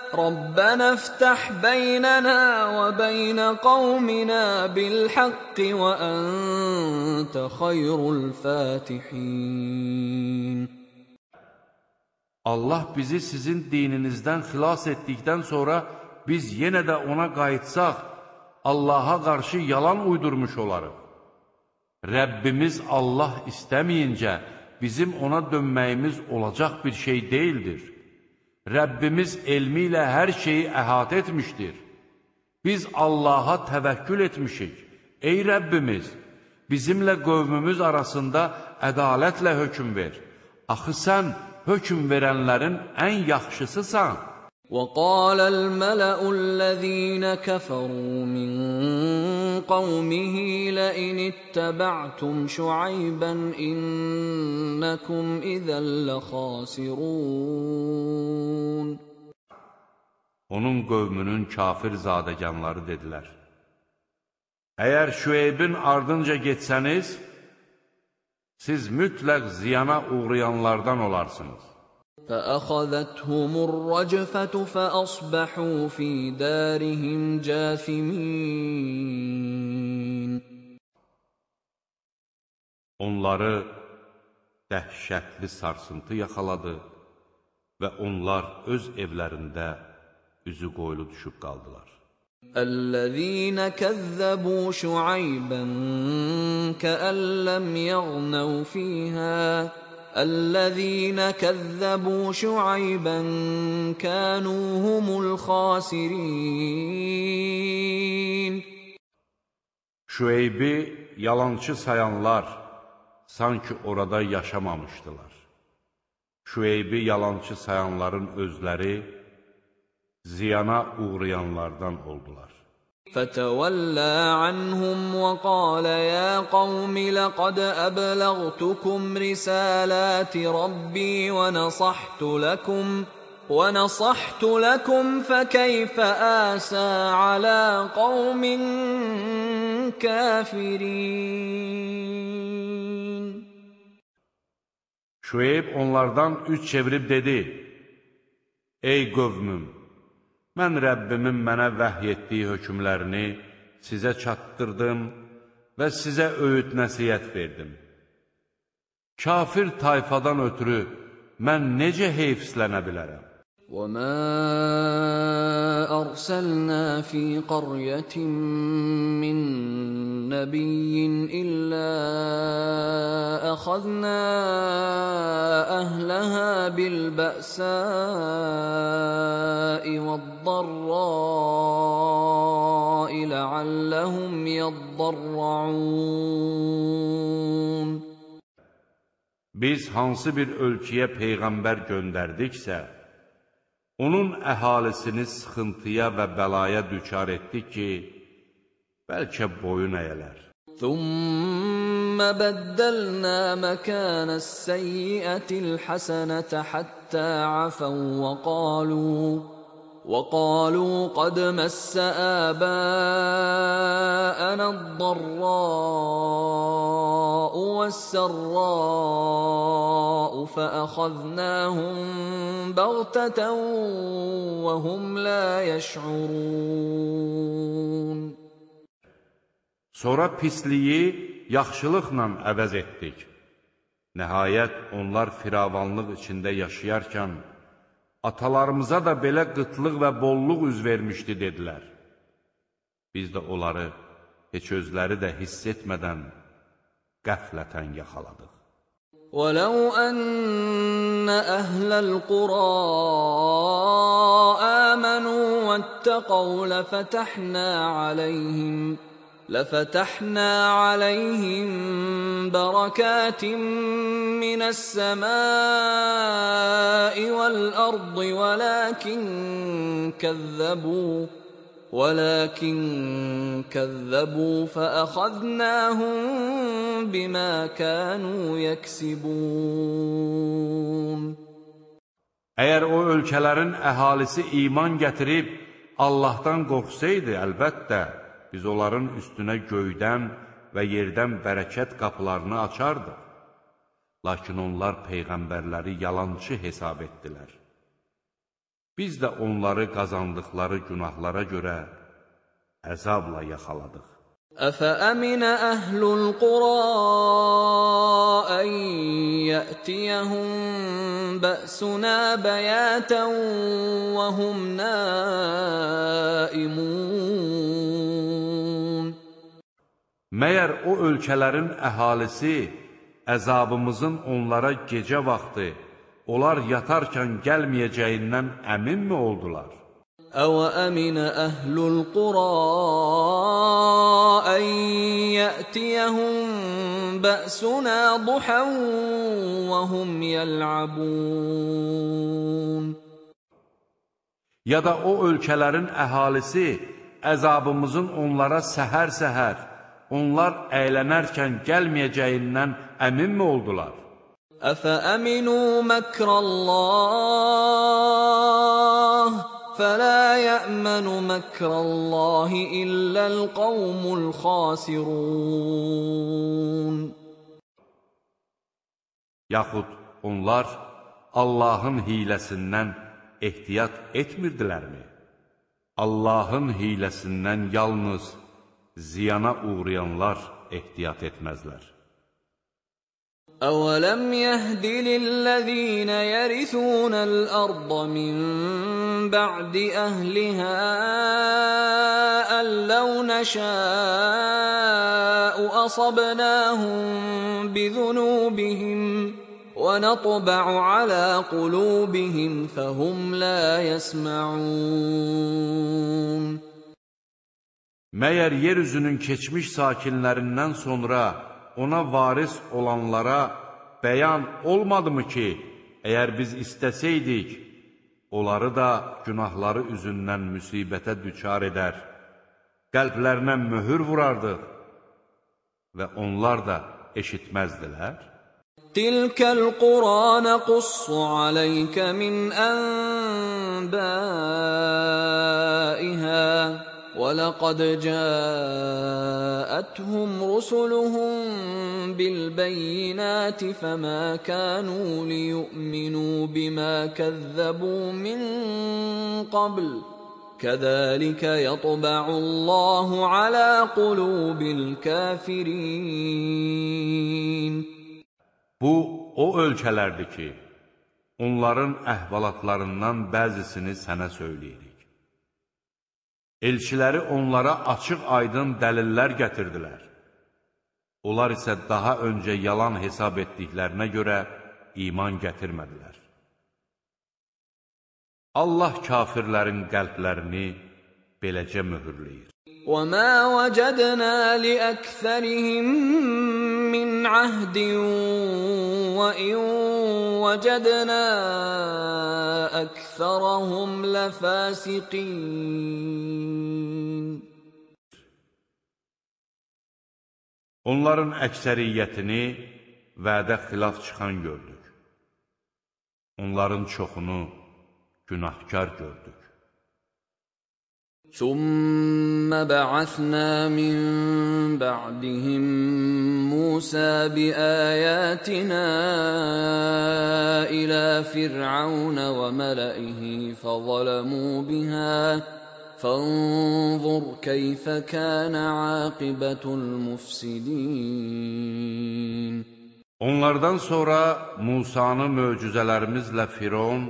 ربنا افتح بيننا وبين قومنا بالحق وأنت خير الفاتحين Allah bizi sizin dininizdən xilas etdikdən sonra biz yenə də ona qayıtsaq, Allaha qarşı yalan uydurmuş olarıq. Rəbbimiz Allah istəməyincə bizim ona dönməyimiz olacaq bir şey deyildir. Rəbbimiz elmi ilə hər şeyi əhatə etmişdir. Biz Allaha təvəkkül etmişik. Ey Rəbbimiz, bizimlə qövmümüz arasında ədalətlə hökm ver. Axı sən hökm verənlərin ən yaxşısısan. وقال الملأ الذين كفروا من قومه لئن اتبعتم شعيبا إنكم إذا لخاسرون Onun qövmünün kafir zadəganları dedilər. Əgər Şüeybin ardınca getsəniz, siz mütləq ziyana uğrayanlardan olarsınız. فأخذتهم الرجفة فأصبحوا في دارهم جاثمين Onları dəhşətli sarsıntı yaxaladı və onlar öz evlərində üzü qoyulu düşüb qaldılar. الذين كذبوا شعيبا كأن لم يغنوا فيها الذين كذبوا شعيبا كانوا هم الخاسرين Şüeybi yalançı sayanlar sanki orada yaşamamışdılar. Şüeybi yalançı sayanların özləri ziyana uğrayanlardan oldular. فتولى عنهم وقال يا قوم لقد أبلغتكم رسالات ربي ونصحت لكم ونصحت لكم فكيف آسى على قوم كافرين. Şüeyb onlardan üç çevirib dedi, Ey qövmüm, mən Rəbbimin mənə vəhy etdiyi hökmlərini sizə çatdırdım və sizə öyüd nəsiyyət verdim. Kafir tayfadan ötürü mən necə heyfslənə bilərəm? وما أرسلنا في قرية من نبي إلا أخذنا أهلها بالبأساء والضراء لعلهم يضرعون Biz hansı bir ölkəyə peyğəmbər göndərdiksə, onun əhalisini sıxıntıya və bəlaya düçar etdik ki, bəlkə boyun əyələr. ثم بدلنا مكان السيئة الحسنة حتى عفوا وقالوا وقالوا قد مس آباءنا الضراء والسراء فأخذناهم بغتة وهم لا يشعرون Sonra pisliyi yaxşılıqla əvəz etdik. Nəhayət onlar firavanlıq içində yaşayarkən, atalarımıza da belə qıtlıq və bolluq üz vermişdi, dedilər. Biz də onları heç özləri də hiss etmədən qəflətən yaxaladıq. ولو أن أهل القرى آمنوا واتقوا لفتحنا عليهم لفتحنا عليهم بركات من السماء والأرض ولكن كذبوا ولكن كذبوا فأخذناهم بما كانوا يكسبون. Əgər o ölkələrin əhalisi iman gətirib Allahdan qorxsaydı, əlbəttə, biz onların üstünə göydən və yerdən bərəkət qapılarını açardıq. Lakin onlar peyğəmbərləri yalançı hesab etdilər. Biz də onları qazandıqları günahlara görə əzabla yaxaladıq. أفأمن أهل القرى أن يأتيهم بأسنا بياتا وهم نائمون Məyər o ölkələrin əhalisi əzabımızın onlara gecə vaxtı, onlar yatarkən gəlməyəcəyindən əminmi oldular? أوأمن أهل القرى أن يأتيهم بأسنا ضحى وهم يلعبون Ya da o ölkələrin əhalisi əzabımızın onlara səhər-səhər, onlar əylənərkən gəlməyəcəyindən əminmi oldular? Əfəəminu məkrəlləh, fələ yə'mənu məkrəlləhi illəl qavmul xasirun. Yaxud onlar Allahın hiləsindən ehtiyat etmirdilərmi? Allahın hiləsindən yalnız ziyana uğrayanlar ehtiyat etməzlər. أولم يهد للذين يرثون الأرض من بعد أهلها أن لو نشاء أصبناهم بذنوبهم ونطبع على قلوبهم فهم لا يسمعون Məyər yer üzünün keçmiş sakinlərindən sonra ona varis olanlara bəyan olmadımı ki, əgər biz istəsəydik, onları da günahları üzündən müsibətə düçar edər, qəlblərinə möhür vurardıq və onlar da eşitməzdilər? Tilkəl Qur'an qussu aləykə min ənbəihə ولقد جاءتهم رسلهم بالبينات فما كانوا ليؤمنوا بما كذبوا من قبل كذلك يطبع الله على قلوب الكافرين Bu o ölkələrdir ki, onların əhvalatlarından bəzisini sənə söyləyirik. Elçiləri onlara açıq-aydın dəlillər gətirdilər. Onlar isə daha öncə yalan hesab etdiklərinə görə iman gətirmədilər. Allah kafirlərin qəlblərini beləcə möhürləyir. وَمَا وَجَدْنَا لِأَكْثَرِهِم مِّنْ عَهْدٍ وَإِن وَجَدْنَا أَكْثَرَهُمْ لَفَاسِقِينَ Onların əksəriyyətini vədə xilaf çıxan gördük. Onların çoxunu günahkar gördük. ثم بعثنا من بعدهم موسى بآياتنا إلى فرعون وملئه فظلموا بها فانظر كيف كان عاقبة المفسدين Onlardan sonra Musanı möcüzələrimizlə Firon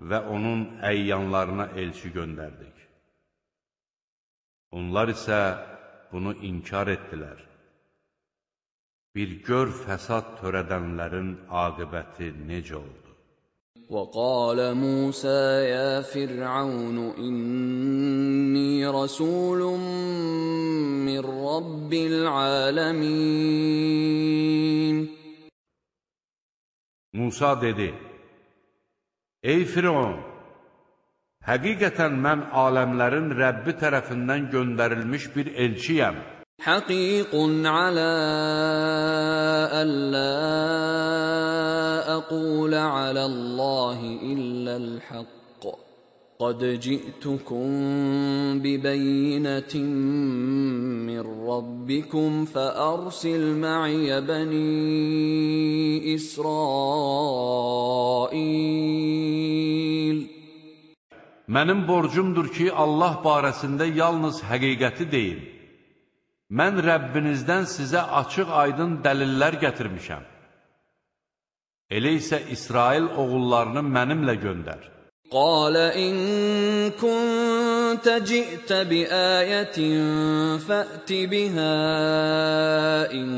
və onun əyyanlarına elçi göndərdik. Onlar isə bunu inkar etdilər. Bir gör fəsad törədənlərin aqibəti necə oldu. وقال موسى يا فرعون إني رسول من رب العالمين Musa dedi, Ey Firon, Həqiqətən mən aləmlərin Rəbbi tərəfindən göndərilmiş bir elçiyəm. حقيق على ألا أقول على الله إلا الحق قد جئتكم ببينة من ربكم فأرسل معي بني إسرائيل Mənim borcumdur ki, Allah barəsində yalnız həqiqəti deyim. Mən Rəbbinizdən sizə açıq-aydın dəlillər gətirmişəm. Elə isə İsrail oğullarını mənimlə göndər. Qalə in kuntə ci'tə bi ayətin fə'ti bihə in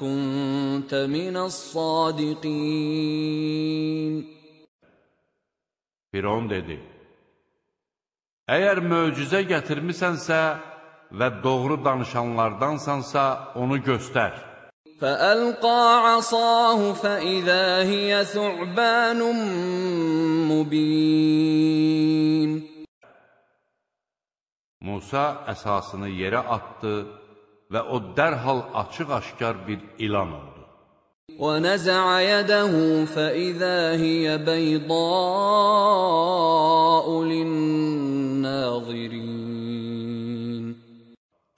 kuntə minəs-sadiqin. Firon dedi, Əgər möcüzə gətirmisənsə və doğru danışanlardansansa, onu göstər. فألقى عصاه فإذا هي ثعبان مبين Musa əsasını yerə atdı və o dərhal açıq-aşkar bir ilan oldu. ونزع يده فإذا هي بيضاء للناظرين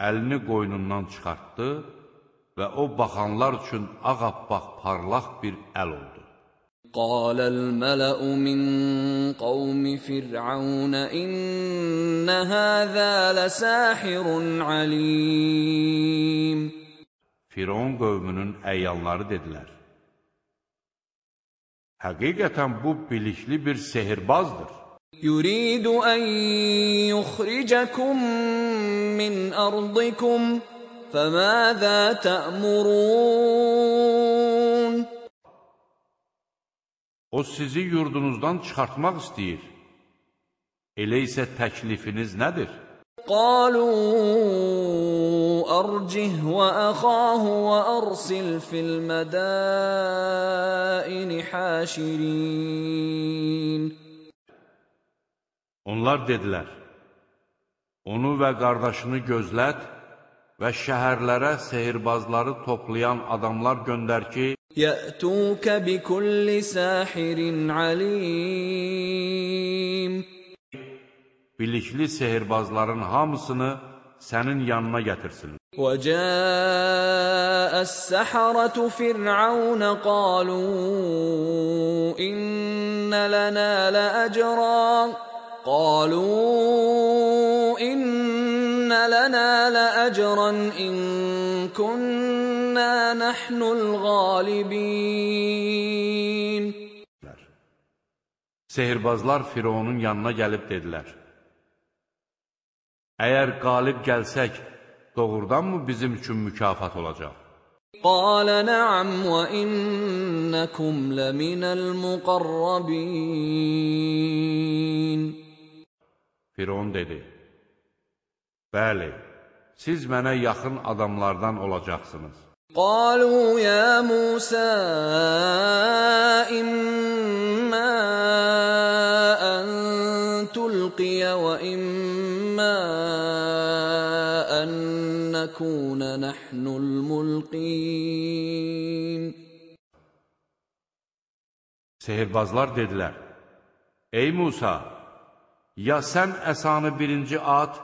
Əlini qoynundan çıxartdı və o baxanlar üçün ağappaq parlaq bir əl oldu. قال الملأ من قوم فرعون إن هذا لساحر عليم Firon qövmünün əyyanları dedilər. Həqiqətən bu bilikli bir sehirbazdır. يريد أن يخرجكم من أرضكم فماذا تأمرون O sizi yurdunuzdan çıxartmaq istəyir. Elə isə təklifiniz nədir? قالوا أرجه وأخاه وأرسل في المدائن حاشرين Onlar dedilər, onu və qardaşını gözlət və şəhərlərə sehirbazları toplayan adamlar göndər ki, يأتوك بكل ساحر عليم bilikli sehirbazların hamısını sənin yanına gətirsinlər. وجاء السحرة فرعون قالوا إن لنا لأجرا قالوا إن لنا لأجرا إن كنا نحن الغالبين Sehirbazlar Fironun yanına gəlib dedilər, Əgər qalib gəlsək, doğrudanmı bizim üçün mükafat olacaq? قال نعم وإنكم لمن المقربين Firon dedi, Bəli, siz mənə yaxın adamlardan olacaqsınız. Qalu ya Musa imma an tulqiya və imma an nakuna nahnul mulqin Sehirbazlar dedilər: Ey Musa, ya sən əsanı birinci at,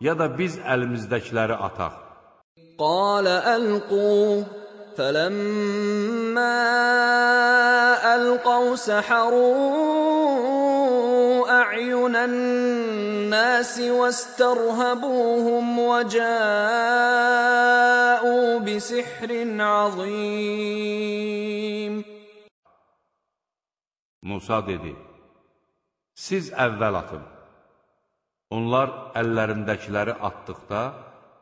ya da biz əlimizdəkiləri ataq. Qalə əlqu, fələmmə əlqav səhəru ə'yunən nəsi və istərhəbuhum və cəəu bisihrin azim. Musa dedi, siz əvvəl atın. Onlar əllərindəkiləri atdıqda,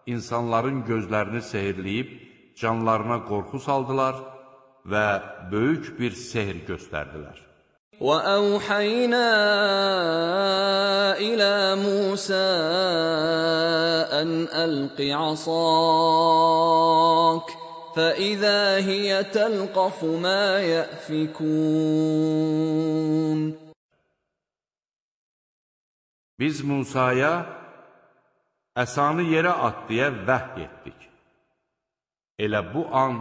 insanların gözlərini sehirləyib, canlarına qorxu saldılar və böyük bir sehir göstərdilər. وأوحينا إلى موسى أن ألق عصاك فإذا هي تلقف ما يأفكون Biz Musaya əsanı yerə at deyə vəhy etdik. Elə bu an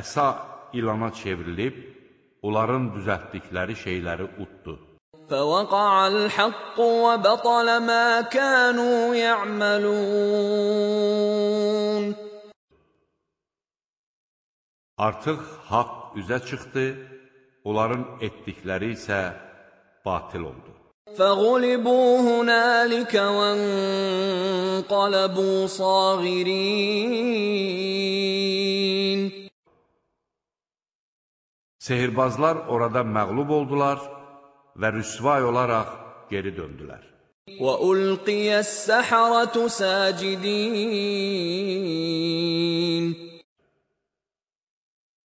əsa ilana çevrilib, onların düzəltdikləri şeyləri utdu. فوقع الحق وبطل ما كانوا يعملون Artıq haqq üzə çıxdı, onların etdikləri isə batil oldu. فغلبوا هنالك وانقلبوا صاغرين Sehirbazlar orada məğlub oldular və rüsvay olaraq geri döndülər. وَأُلْقِيَ السَّحَرَةُ سَاجِدِينَ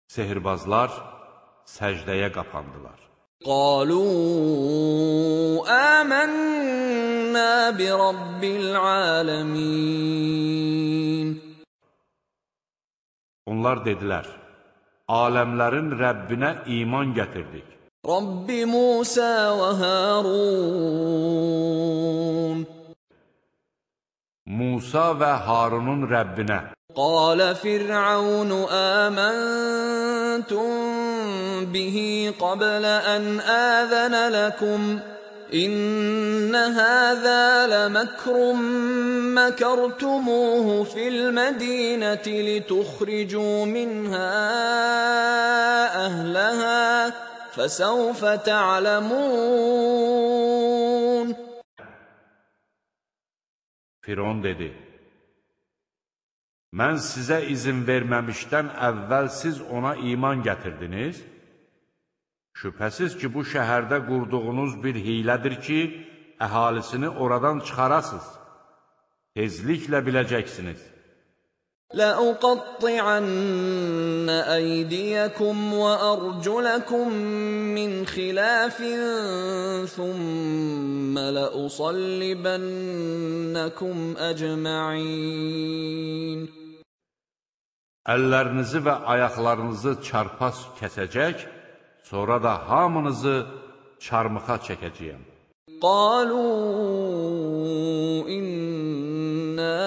Sehirbazlar səcdəyə qapandılar. قالوا آمنا برب العالمين Onlar dedilər, aləmlərin Rəbbinə iman gətirdik. رب موسى وهارون Musa və Harunun Rəbbinə. قال فرعون آمنتم به قبل أن آذن لكم إن هذا لمكر مكرتموه في المدينة لتخرجوا منها أهلها فسوف تعلمون Firon dedi, Mən sizə izin verməmişdən əvvəl siz ona iman gətirdiniz? Şübhəsiz ki, bu şəhərdə qurduğunuz bir hilədir ki, əhalisini oradan çıxarasız. Tezliklə biləcəksiniz. لأقطعن أيديكم وأرجلكم من خلاف ثم لأصلبنكم أجمعين Əllərinizi və ayaqlarınızı çarpas kəsəcək, sonra da hamınızı çarmıxa çəkəcəyəm. قالوا إنا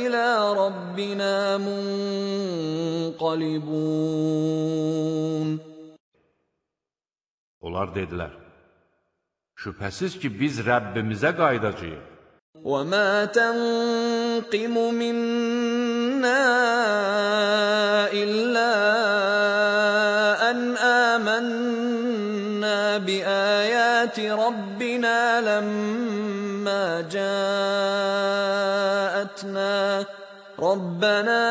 إلى ربنا منقلبون Onlar dedilər, şübhəsiz ki, biz Rəbbimizə qaydacağıq. وما تنقم منا إلا آمنا بآيات ربنا لما جاءتنا ربنا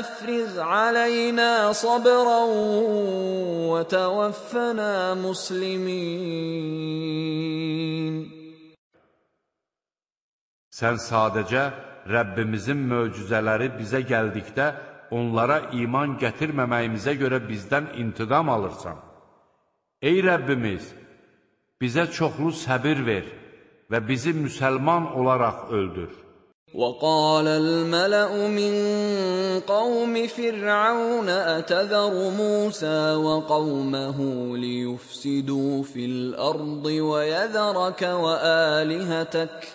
أفرغ علينا صبرا وتوفنا مسلمين Sən sadəcə Rəbbimizin möcüzələri bizə gəldikdə onlara iman gətirməməyimizə görə bizdən intiqam alırsan. Ey Rəbbimiz, bizə çoxlu səbir ver və bizi müsəlman olaraq öldür. وقال الملأ من قوم فرعون أتذر موسى وقومه ليفسدوا في الأرض ويذرك وآلهتك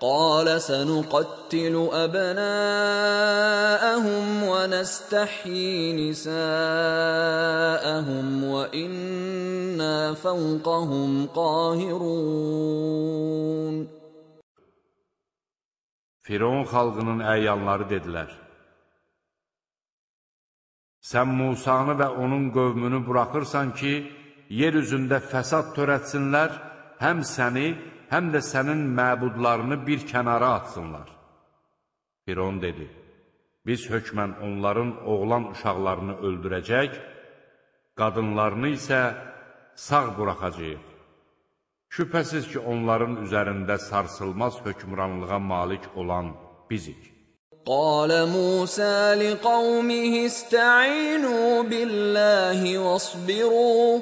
قال سنقتل أبناءهم ونستحيي نساءهم وإنا فوقهم قاهرون Firon xalqının əyyanları dedilər, Sən Musanı və onun qövmünü buraxırsan ki, yer üzündə fəsad törətsinlər, həm səni, həm də sənin məbudlarını bir kənara atsınlar. Firon dedi, biz hökmən onların oğlan uşaqlarını öldürəcək, qadınlarını isə sağ buraxacaq. Şübhəsiz ki, onların üzərində sarsılmaz hökmranlığa malik olan bizik. قال موسى لقومه استعينوا بالله واصبروا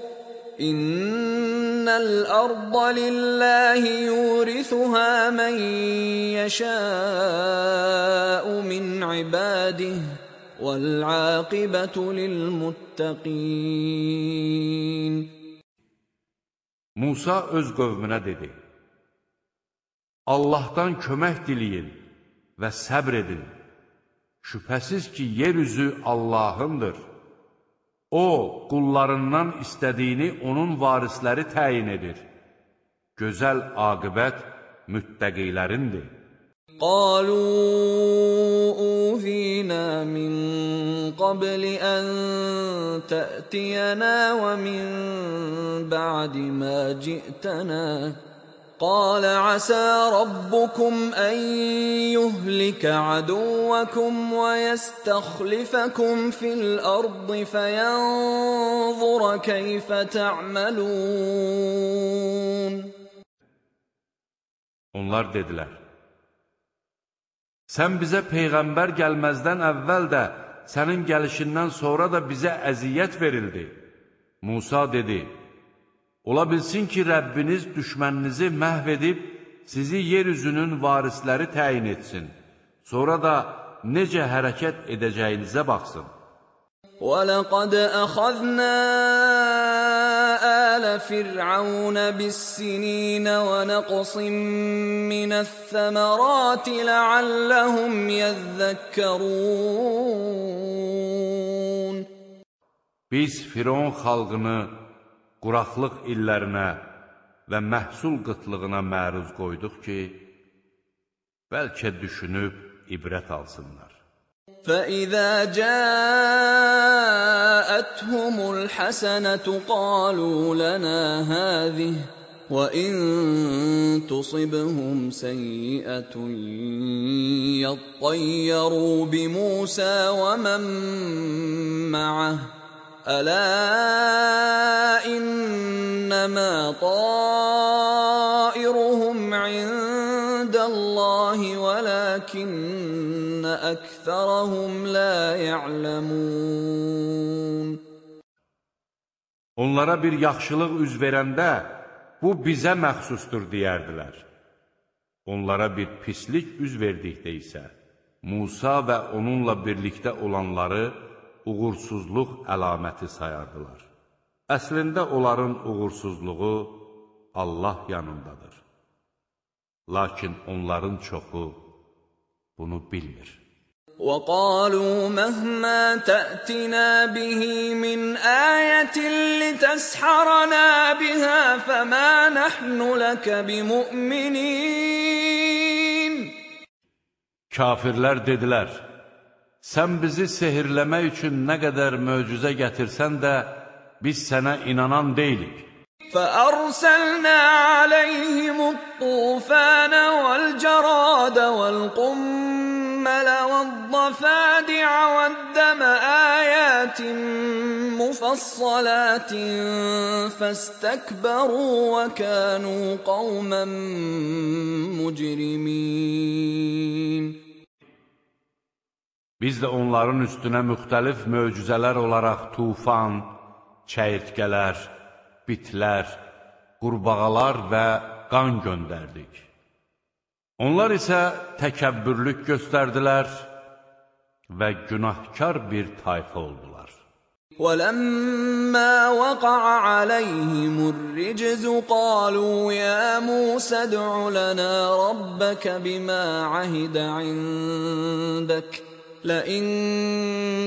إن الأرض لله يورثها من يشاء من عباده والعاقبة للمتقين Musa öz qövmünə dedi, Allahdan kömək diləyin və səbr edin. Şübhəsiz ki, yer üzü Allahındır. O, qullarından istədiyini onun varisləri təyin edir. Gözəl aqibət müttəqilərindir. Qalu uzina min qabli an ta'tiyana və min ba'di ma ci'tana. قال عسى ربكم أن يهلك عدوكم ويستخلفكم في الأرض فينظر كيف تعملون Onlar dedilər, Sən bizə Peyğəmbər gəlməzdən əvvəl də, sənin gəlişindən sonra da bizə əziyyət verildi. Musa dedi, Ola bilsin ki, Rəbbiniz düşməninizi məhv edib, sizi yer üzünün varisləri təyin etsin. Sonra da necə hərəkət edəcəyinizə baxsın. وَلَقَدْ أَخَذْنَا آلَ فِرْعَوْنَ بِالسِّنِينَ وَنَقْصٍ مِّنَ الثَّمَرَاتِ لَعَلَّهُمْ يَذَّكَّرُونَ Biz Firon xalqını quraqlıq illərinə və məhsul qıtlığına məruz qoyduq ki, bəlkə düşünüb ibrət alsınlar. فإذا جاءتهم الحسنة قالوا لنا هذه وإن تصبهم سيئة يطيروا بموسى ومن معه ألا إنما طائرهم عند الله ولكن أكثرهم لا يعلمون Onlara bir yaxşılıq üz verəndə, bu bizə məxsusdur deyərdilər. Onlara bir pislik üz verdikdə isə, Musa və onunla birlikdə olanları uğursuzluq əlaməti sayardılar. Əslində onların uğursuzluğu Allah yanındadır. Lakin onların çoxu bunu bilmir. وقالوا مهما تأتنا به من آية لتسحرنا بها فما نحن لك بمؤمنين Kafirlər dedilər, sən bizi sehirləmək üçün nə qədər möcüzə gətirsən də, biz sənə inanan deyilik. فأرسلنا عليهم الطوفان والجراد والقمل والضفادع والدم آيات مفصلات فاستكبروا وكانوا قوما مجرمين Biz də onların üstünə müxtəlif möcüzələr olaraq tufan, çəyirtkələr, bitlər, qurbağalar və qan göndərdik. Onlar isə təkəbbürlük göstərdilər və günahkar bir tayfa oldular. ولما وقع عليهم الرجز قالوا يا موسى ادع لنا ربك بما عهد عندك لئن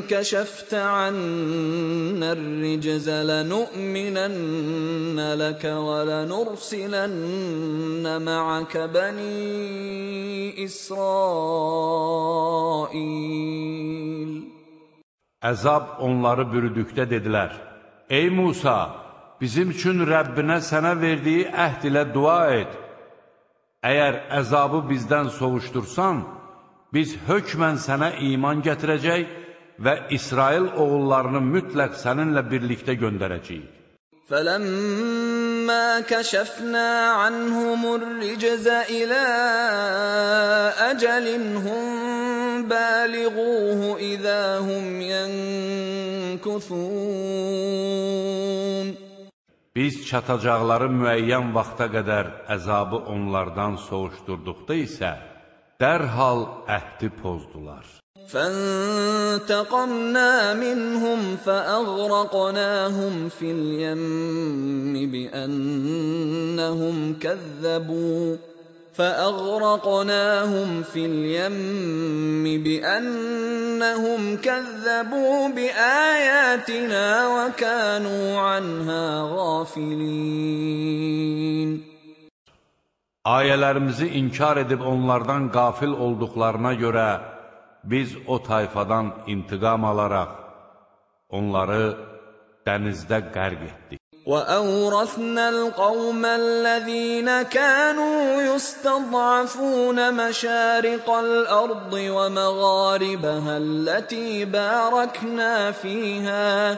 كشفت عنا الرجز لنؤمنن لك ولنرسلن معك بني إسرائيل Əzab onları bürüdükdə dedilər, Ey Musa, bizim üçün Rəbbinə sənə verdiyi əhd ilə dua et. Əgər əzabı bizdən sovuşdursan, biz hökmən sənə iman gətirəcək və İsrail oğullarını mütləq səninlə birlikdə göndərəcəyik. فلما كشفنا عنهم الرجز إلى أجل هم بالغوه إذا هم ينكثون Biz çatacaqları müəyyən vaxta qədər əzabı onlardan soğuşdurduqda isə, dərhal əhdi pozdular. فانتقمنا منهم فأغرقناهم في اليم بأنهم كذبوا فأغرقناهم في اليم بأنهم كذبوا بآياتنا وكانوا عنها غافلين Ayələrimizi inkar edib onlardan qafil olduqlarına görə biz o tayfadan intiqam alaraq onları dənizdə qərq etdik. وأورثنا القوم الذين كانوا يستضعفون مشارق الأرض ومغاربها التي باركنا فيها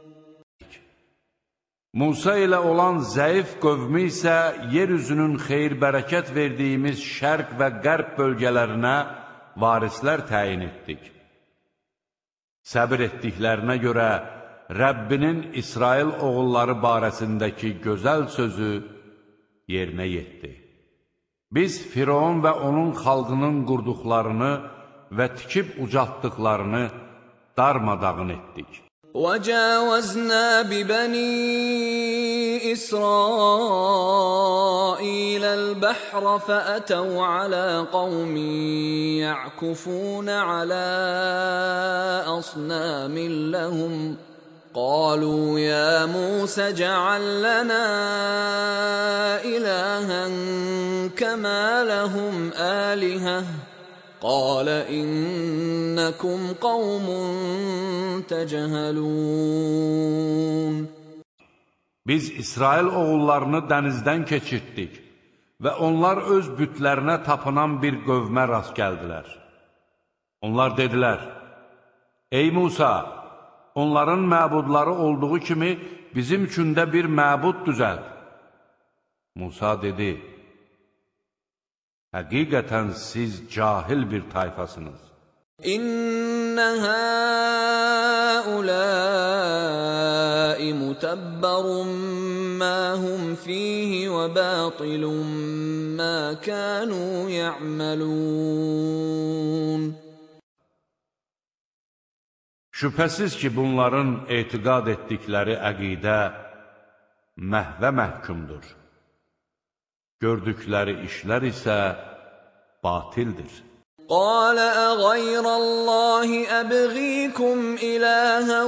Musa ilə olan zəif qövmü isə yer üzünün xeyir-bərəkət verdiyimiz şərq və qərb bölgələrinə varislər təyin etdik. Səbir etdiklərinə görə Rəbbinin İsrail oğulları barəsindəki gözəl sözü yerinə yetdi. Biz Firon və onun xalqının qurduqlarını və tikib ucaltdıqlarını darmadağın etdik. وجاوزنا ببني إسرائيل البحر فأتوا على قوم يعكفون على أصنام لهم قالوا يا موسى اجعل لنا إلها كما لهم آلهةٌ قال إنكم قوم تجهلون Biz İsrail oğullarını dənizdən keçirtdik və onlar öz bütlərinə tapınan bir qövmə rast gəldilər. Onlar dedilər, Ey Musa, onların məbudları olduğu kimi bizim üçün də bir məbud düzəlt. Musa dedi, Həqiqətən siz cahil bir tayfasınız. İnnə həuləi mütəbbarun mə hum fihi və batilun mə kənu ya'malun. Şübhəsiz ki, bunların etiqad etdikləri əqidə məhvə məhkumdur. Gördükləri işlər isə batildir. قال أغير الله أبغيكم إلها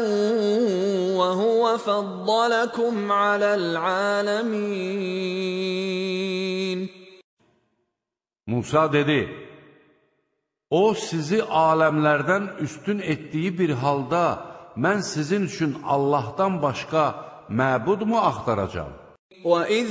وهو فضلكم على العالمين Musa dedi, O sizi aləmlərdən üstün etdiyi bir halda mən sizin üçün Allahdan başqa məbud mu axtaracam? وَإِذْ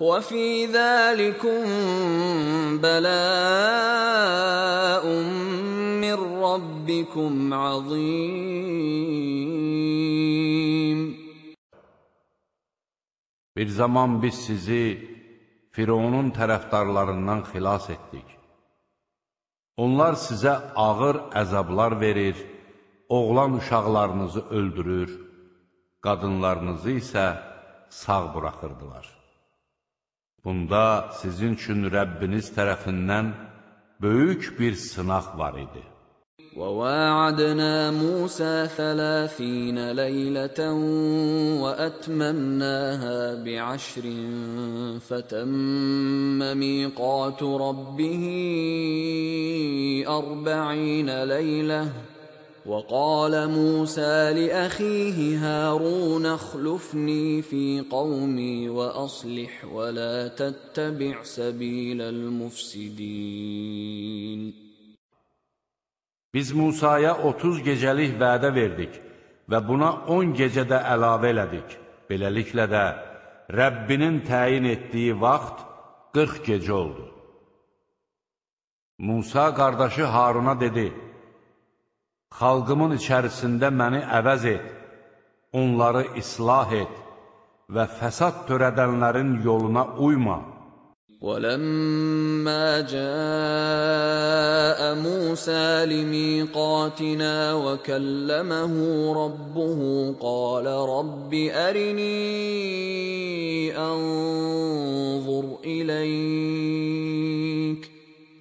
وفي ذلكم بلاء من ربكم عظيم Bir zaman biz sizi Fironun tərəfdarlarından xilas etdik. Onlar sizə ağır əzablar verir, oğlan uşaqlarınızı öldürür, qadınlarınızı isə sağ buraxırdılar. Bunda sizin üçün Rəbbiniz tərəfindən böyük bir sınaq var idi. وواعدنا موسى ثلاثين ليلة وأتممناها بعشر فتم ميقات ربه أربعين ليلة وقال موسى لأخيه هارون اخلفني في قومي وأصلح ولا تتبع سبيل المفسدين Biz Musaya 30 gecəlik vədə verdik və buna 10 gecə də əlavə elədik. Beləliklə də Rəbbinin təyin etdiyi vaxt 40 gecə oldu. Musa qardaşı Haruna dedi, Xalqımın içərisində məni əvəz et, onları islah et və fəsad törədənlərin yoluna uyma. ولما جاء موسى لميقاتنا وكلمه ربه قال رب ارني انظر اليك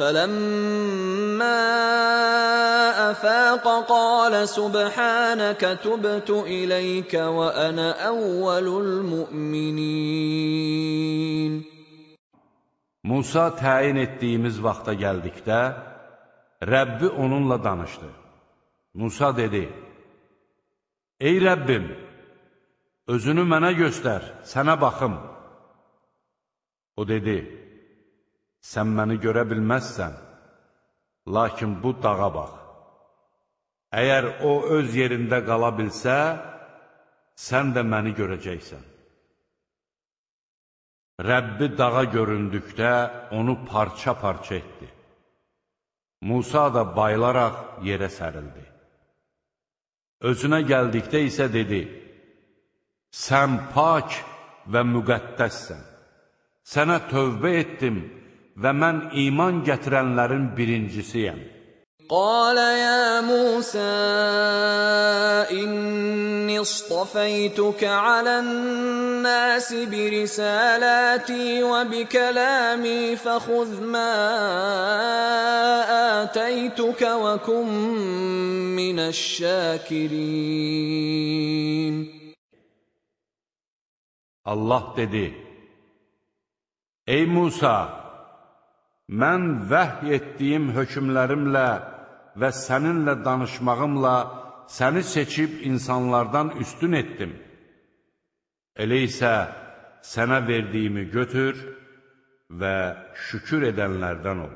فلما افاق قال سبحانك تبت اليك وانا اول المؤمنين Musa təyin etdiyimiz vaxta gəldikdə Rəbbi onunla danışdı. Musa dedi, Ey Rəbbim, özünü mənə göstər, sənə baxım. O dedi, sən məni görə bilməzsən, lakin bu dağa bax. Əgər o öz yerində qala bilsə, sən də məni görəcəksən. Rəbbi dağa göründükdə onu parça-parça etdi. Musa da bayılaraq yerə sərildi. Özünə gəldikdə isə dedi, Sən pak və müqəddəssən. Sənə tövbə etdim və mən iman gətirənlərin birincisiyəm. قال يا موسى إني اصطفيتك على الناس برسالاتي وبكلامي فخذ ما آتيتك وكن من الشاكرين Allah dedi, Ey Musa, mən vəhy etdiyim hökmlərimlə və səninlə danışmağımla səni seçib insanlardan üstün etdim. Elə isə sənə verdiyimi götür və şükür edənlərdən ol.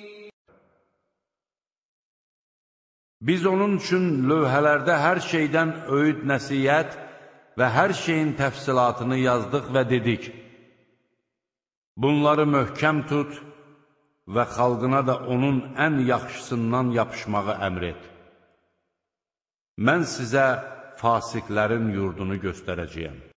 Biz onun üçün lövhələrdə hər şeydən öyüd nəsiyyət və hər şeyin təfsilatını yazdıq və dedik, Bunları möhkəm tut və xalqına da onun ən yaxşısından yapışmağı əmr et. Mən sizə fasiqlərin yurdunu göstərəcəyəm.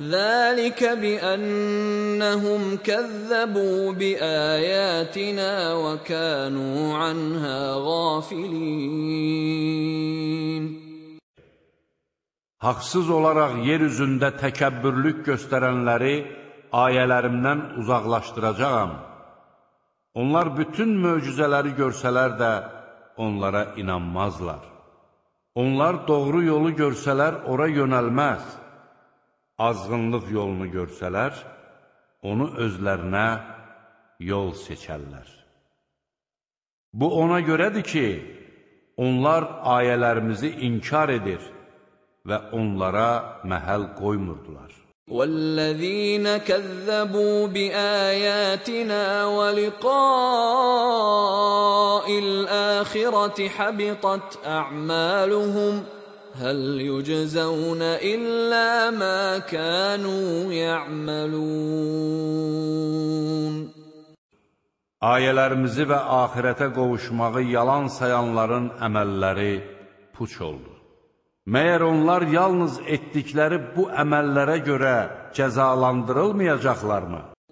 ذلك بأنهم كذبوا بآياتنا وكانوا عنها غافلين Haqsız olaraq yer üzündə təkəbbürlük göstərənləri ayələrimdən uzaqlaşdıracağam. Onlar bütün möcüzələri görsələr də onlara inanmazlar. Onlar doğru yolu görsələr ora yönəlməz azğınlıq yolunu görsələr, onu özlərinə yol seçərlər. Bu ona görədir ki, onlar ayələrimizi inkar edir və onlara məhəl qoymurdular. وَالَّذِينَ كَذَّبُوا بِآيَاتِنَا وَلِقَاءِ الْآخِرَةِ حَبِطَتْ أَعْمَالُهُمْ هل يجزون إلا ما كانوا يعملون Ayələrimizi və axirətə qovuşmağı yalan sayanların əməlləri puç oldu. Məyər onlar yalnız etdikləri bu əməllərə görə cəzalandırılmayacaqlarmı?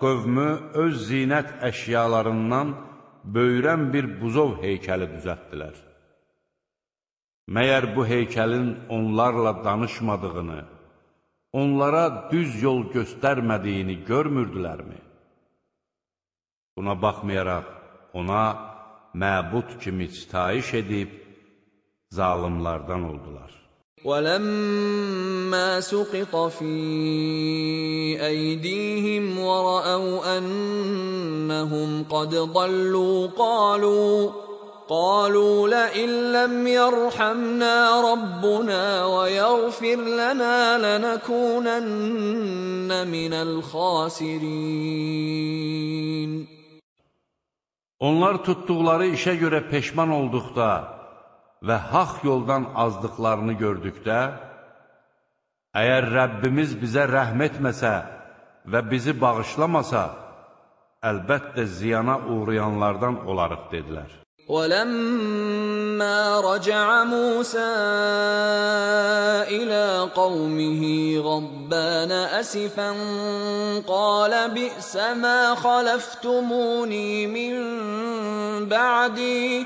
qövmü öz zinət əşyalarından böyürən bir buzov heykəli düzəltdilər. Məyər bu heykəlin onlarla danışmadığını, onlara düz yol göstərmədiyini görmürdülərmi? Buna baxmayaraq, ona məbud kimi sitayiş edib, zalimlardan oldular. ولما سقط في أيديهم ورأوا أنهم قد ضلوا قالوا قالوا لئن لم يرحمنا ربنا ويغفر لنا لنكونن من الخاسرين. Onlar tutduqları işə görə peşman olduqda və haq yoldan azdıqlarını gördükdə, əgər Rəbbimiz bizə rəhm etməsə və bizi bağışlamasa, əlbəttə ziyana uğrayanlardan olarıq, dedilər. ولما رجع موسى إلى قومه غضبان أسفا قال بئس ما خلفتموني من بعدي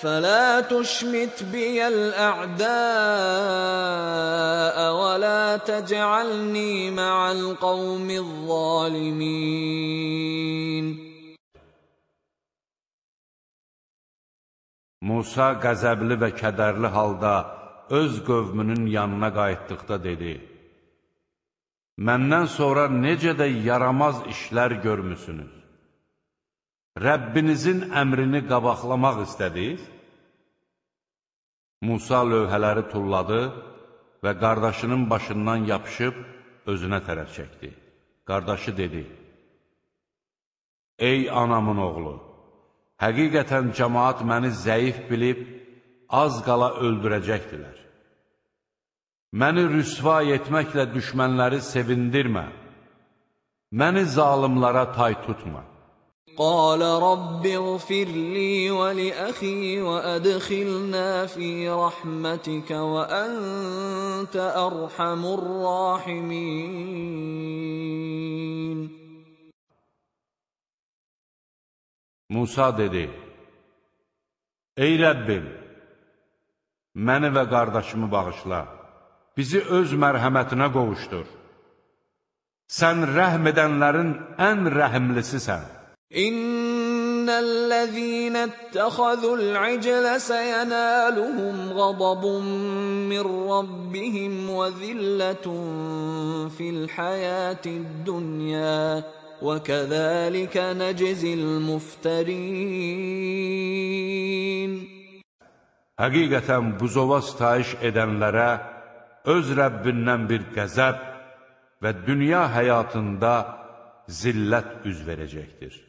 فلا تشمت بي الأعداء ولا تجعلني مع القوم الظالمين Musa qəzəbli və kədərli halda öz qövmünün yanına qayıtdıqda dedi, Məndən sonra necə də yaramaz işlər görmüsünüz? Rəbbinizin əmrini qabaqlamaq istədiniz? Musa lövhələri tulladı və qardaşının başından yapışıb özünə tərəf çəkdi. Qardaşı dedi, Ey anamın oğlu! Həqiqətən cəmaat məni zəif bilib, az qala öldürəcəkdilər. Məni rüsva etməklə düşmənləri sevindirmə, məni zalimlara tay tutma. قال رب اغفر لي ولأخي وأدخلنا في رحمتك وأنت أرحم الراحمين Musa dedi, Ey Rəbbim, məni və qardaşımı bağışla, bizi öz mərhəmətinə qovuşdur. Sən rəhm edənlərin ən rəhimlisisən. إن الذين اتخذوا العجل سينالهم غضب من ربهم وذلة في الحياة الدنيا وكذلك نجزي المفترين Həqiqətən buzova sitayiş edənlərə öz Rəbbindən bir qəzəb və dünya həyatında zillət üz verəcəkdir.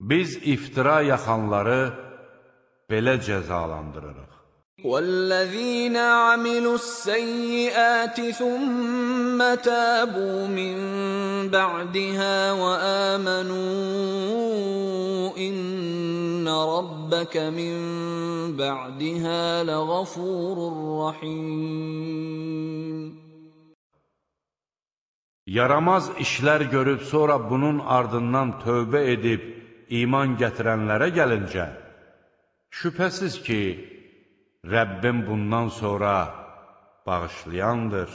Biz iftira yaxanları belə cəzalandırırıq. والذين عملوا السيئات ثم تابوا من بعدها وآمنوا إن ربك من بعدها لغفور رحيم Yaramaz işlər görüb sonra bunun ardından tövbə edib iman gətirənlərə gəlincə, şübhəsiz ki, Rəbbim bundan sonra bağışlayandır,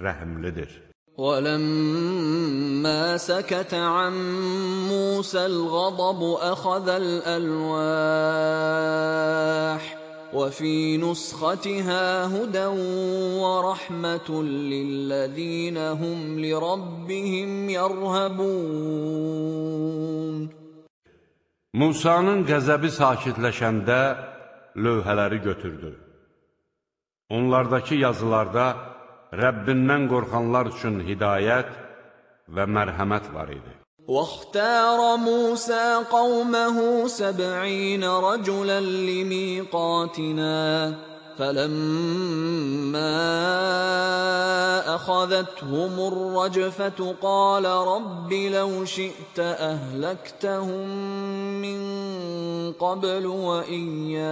rəhimlidir. ولما سكت عن موسى الغضب اخذ الالواح وفي نسختها هدى ورحمه للذين هم لربهم يرهبون Musanın qəzəbi sakitləşəndə lövhələri götürdü. Onlardakı yazılarda Rəbbindən qorxanlar üçün hidayət və mərhəmət var idi. واختار موسى قومه سبعين رجلا لميقاتنا فلما أخذتهم الرجفة قال رب لو شئت أهلكتهم من قبل وإياي.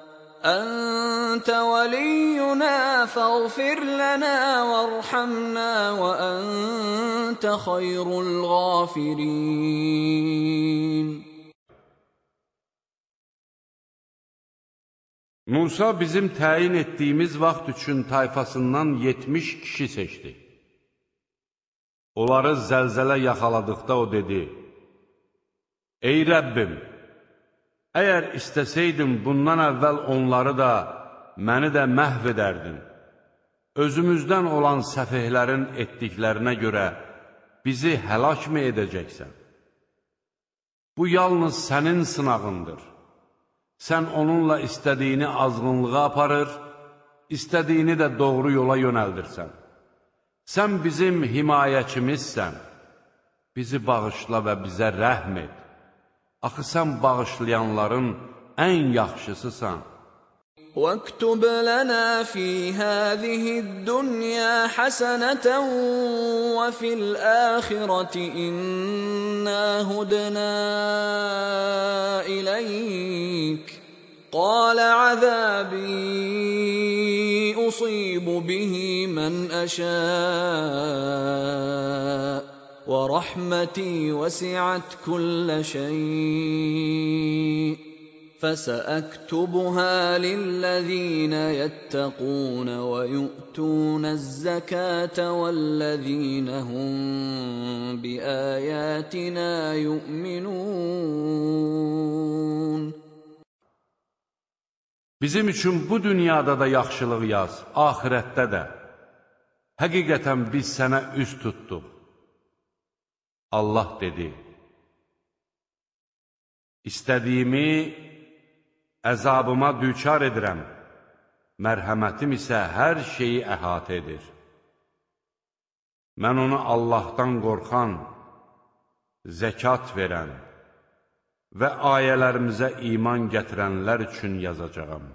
أنت ولينا فاغفر لنا وارحمنا وأنت خير الغافرين Musa bizim təyin etdiyimiz vaxt üçün tayfasından 70 kişi seçdi. Onları zəlzələ yaxaladıqda o dedi, Ey Rəbbim! Əgər istəsəydin, bundan əvvəl onları da, məni də məhv edərdin. Özümüzdən olan səfihlərin etdiklərinə görə bizi həlak mı edəcəksən? Bu yalnız sənin sınağındır. Sən onunla istədiyini azğınlığa aparır, istədiyini də doğru yola yönəldirsən. Sən bizim himayəçimizsən, bizi bağışla və bizə rəhm et. Axı sən bağışlayanların ən yaxşısısan. واكتب لنا في هذه الدنيا حسنة وفي الآخرة إنا هدنا إليك قال عذابي أصيب به من أشاء ورحمتي وسعت كل شيء فسأكتبها للذين يتقون ويؤتون الزكاة والذين هم بآياتنا يؤمنون Bizim üçün bu dünyada da yaxşılıq yaz, ahirətdə də. Həqiqətən biz sənə üz tutduq. Allah dedi, İstədiyimi əzabıma düçar edirəm, mərhəmətim isə hər şeyi əhatə edir. Mən onu Allahdan qorxan, zəkat verən və ayələrimizə iman gətirənlər üçün yazacağam.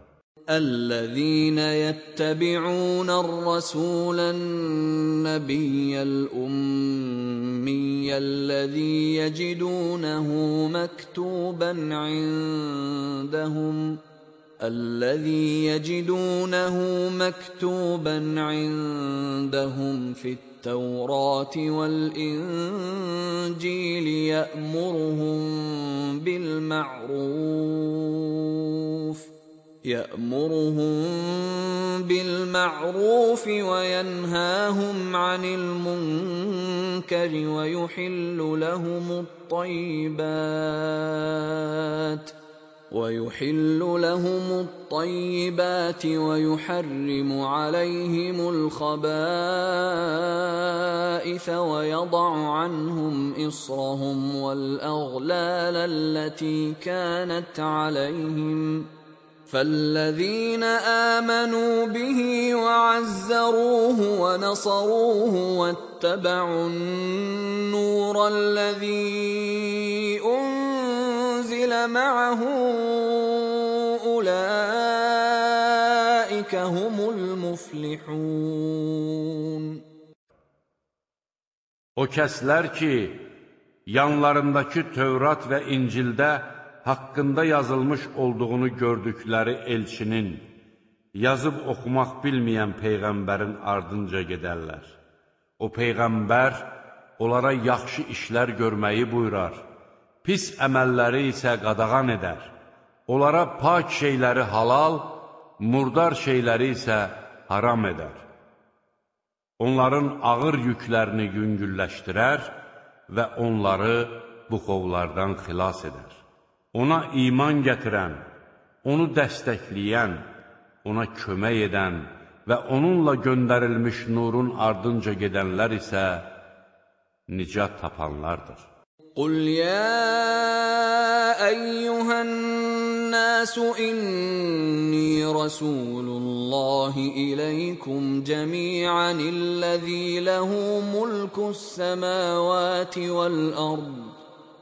الذين يتبعون الرسول النبي الأمي الذي يجدونه مكتوبا عندهم الذي يجدونه مكتوبا عندهم في التوراة والإنجيل يأمرهم بالمعروف ۖ. يأمرهم بالمعروف وينهاهم عن المنكر ويحل لهم الطيبات ويحل لهم الطيبات ويحرم عليهم الخبائث ويضع عنهم إصرهم والأغلال التي كانت عليهم ۖ فالذين آمنوا به وعزروه ونصروه واتبعوا النور الذي أنزل أنزل معه أولئك هم المفلحون O kəslər ki, yanlarındakı Tövrat və İncildə haqqında yazılmış olduğunu gördükləri elçinin, yazıb oxumaq bilməyən Peyğəmbərin ardınca gedərlər. O Peyğəmbər onlara yaxşı işlər görməyi buyurar, pis əməlləri isə qadağan edər. Onlara pak şeyləri halal, murdar şeyləri isə haram edər. Onların ağır yüklərini yüngülləşdirər və onları bu xovlardan xilas edər ona iman gətirən, onu dəstəkləyən, ona kömək edən və onunla göndərilmiş nurun ardınca gedənlər isə nicat tapanlardır. Qul ya eyyuhən nasu inni rasulullahi ileykum cəmi'an illəzi ləhu mulkus səməvəti vəl-ərd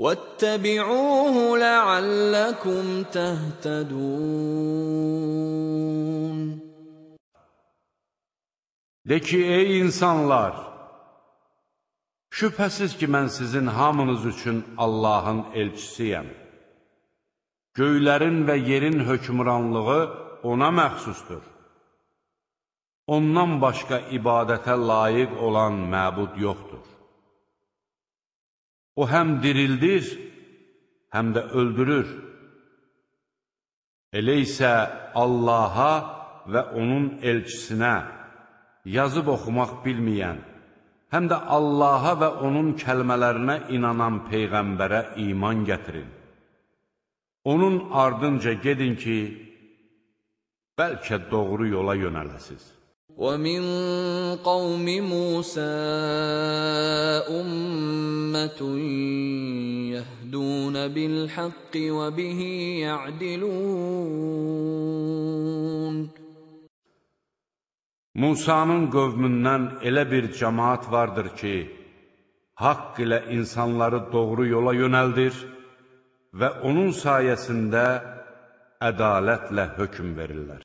واتبعوه لعلكم تهتدون De ki, ey insanlar, şübhəsiz ki, mən sizin hamınız üçün Allahın elçisiyəm. Göylərin və yerin hökmranlığı ona məxsusdur. Ondan başqa ibadətə layiq olan məbud yoxdur. O həm dirildir, həm də öldürür. Elə isə Allaha və onun elçisinə yazıb oxumaq bilməyən, həm də Allaha və onun kəlmələrinə inanan Peyğəmbərə iman gətirin. Onun ardınca gedin ki, bəlkə doğru yola yönələsiz. ومن قوم موسى أمة يهدون بالحق وبه يعدلون Musanın qövmündən elə bir cəmaat vardır ki, haqq ilə insanları doğru yola yönəldir və onun sayəsində ədalətlə hökm verirlər.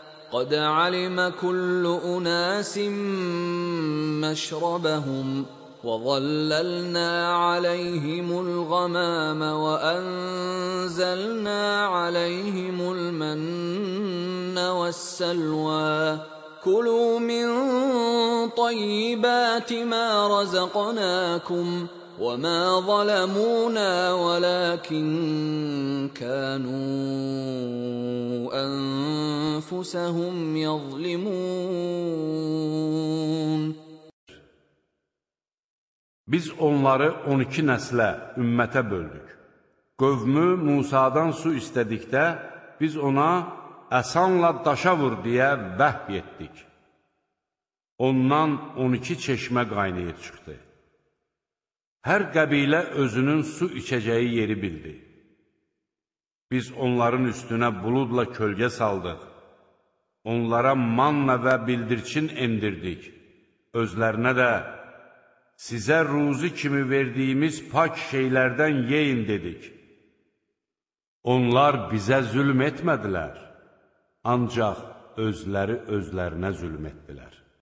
قد علم كل أناس مشربهم وظللنا عليهم الغمام وأنزلنا عليهم المن والسلوى. كلوا من طيبات ما رزقناكم وما ظلمونا ولكن كانوا أنفسهم يظلمون Biz onları 12 nəslə, ümmətə böldük. Qövmü Musadan su istədikdə, biz ona əsanla daşa vur deyə vəhv etdik. Ondan 12 çeşmə qaynayıb çıxdı. Hər qəbilə özünün su içəcəyi yeri bildi. Biz onların üstünə buludla kölgə saldıq. Onlara manna və bildirçin endirdik. Özlərinə də sizə ruzi kimi verdiyimiz pak şeylərdən yeyin dedik. Onlar bizə zülm etmədilər, ancaq özləri özlərinə zülm etdilər.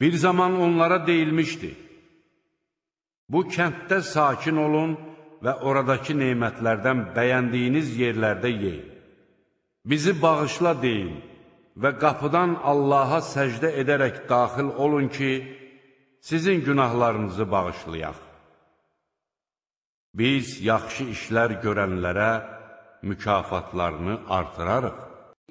Bir zaman onlara deyilmişdi, bu kənddə sakin olun və oradakı neymətlərdən bəyəndiyiniz yerlərdə yeyin. Bizi bağışla deyin və qapıdan Allaha səcdə edərək daxil olun ki, sizin günahlarınızı bağışlayaq. Biz yaxşı işlər görənlərə mükafatlarını artırarıq.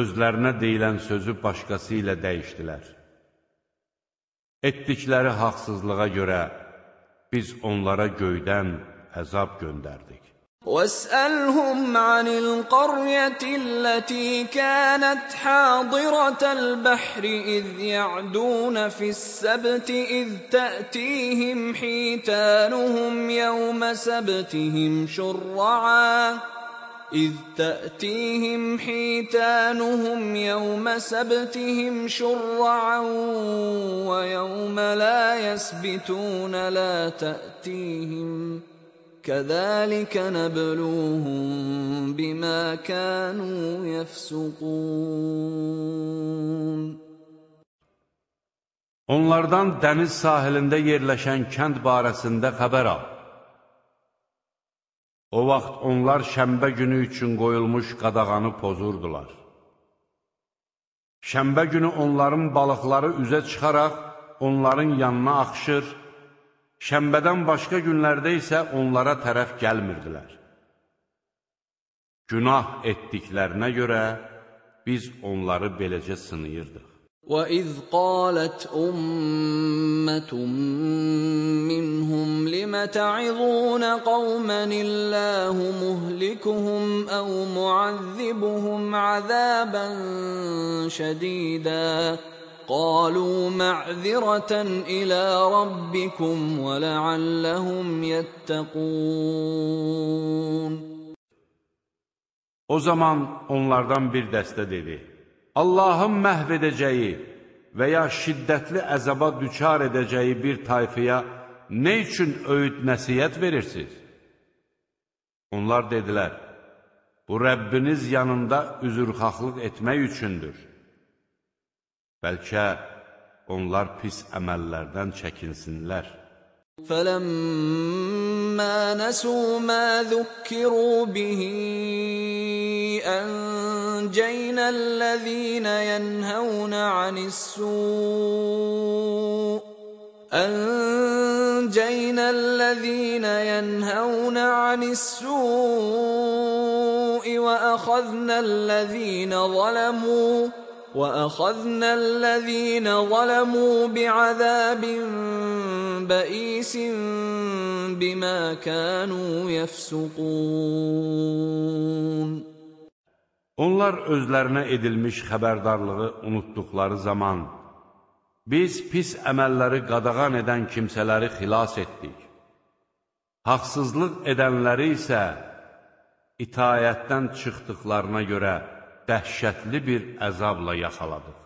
özlərinə deyilən sözü başqası ilə dəyişdilər. Etdikləri haqsızlığa görə biz onlara göydən əzab göndərdik. واسألهم عن القرية التي كانت حاضرة البحر إذ يعدون في السبت إذ تأتيهم حيتانهم يوم سبتهم شرعاً إذ تأتيهم حيتانهم يوم سبتهم شرعا ويوم لا يسبتون لا تأتيهم كذلك نبلوهم بما كانوا يفسقون Onlardan dəniz sahilində yerləşən kənd barəsində xəbər al. O vaxt onlar şəmbə günü üçün qoyulmuş qadağanı pozurdular. Şəmbə günü onların balıqları üzə çıxaraq onların yanına axışır, şəmbədən başqa günlərdə isə onlara tərəf gəlmirdilər. Günah etdiklərinə görə biz onları beləcə sınıyırdıq. وَإِذْ قَالَتْ أُمَّةٌ مِّنْهُمْ لِمَ تَعِظُونَ قَوْمًا اللَّهُ مُهْلِكُهُمْ أَوْ مُعَذِّبُهُمْ عَذَابًا شَدِيدًا قالوا معذرة إلى ربكم ولعلهم يتقون O zaman onlardan bir dəstə dedi. Allahın məhv edəcəyi və ya şiddətli əzaba düçar edəcəyi bir tayfaya nə üçün öyüd nəsiyyət verirsiniz? Onlar dedilər, bu Rəbbiniz yanında üzrxahlıq etmək üçündür. Bəlkə onlar pis əməllərdən çəkinsinlər. فَلَمَّا نَسُوا مَا ذُكِّرُوا بِهِ أَنجَيْنَا الَّذِينَ يَنْهَوْنَ عَنِ السُّوءِ أَنجَيْنَا الَّذِينَ يَنْهَوْنَ عَنِ السُّوءِ وَأَخَذْنَا الَّذِينَ ظَلَمُوا وَأَخَذْنَا الَّذِينَ ظَلَمُوا بِعَذَابٍ بَئِيسٍ بِمَا كَانُوا يَفْسُقُونَ Onlar özlərinə edilmiş xəbərdarlığı unutduqları zaman biz pis əməlləri qadağan edən kimsələri xilas etdik. Haqsızlıq edənləri isə itayətdən çıxdıqlarına görə dəhşətli bir əzabla yaxaladıq.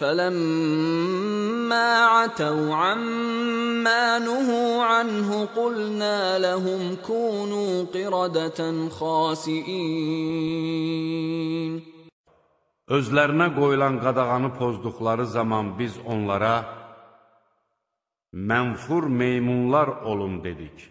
فَلَمَّا عَتَوْا عَمَّا نُهُوا عَنْهُ قُلْنَا لَهُمْ كُونُوا قِرَدَةً خَاسِئِينَ Özlərinə qoyulan qadağanı pozduqları zaman biz onlara mənfur meymunlar olun dedik.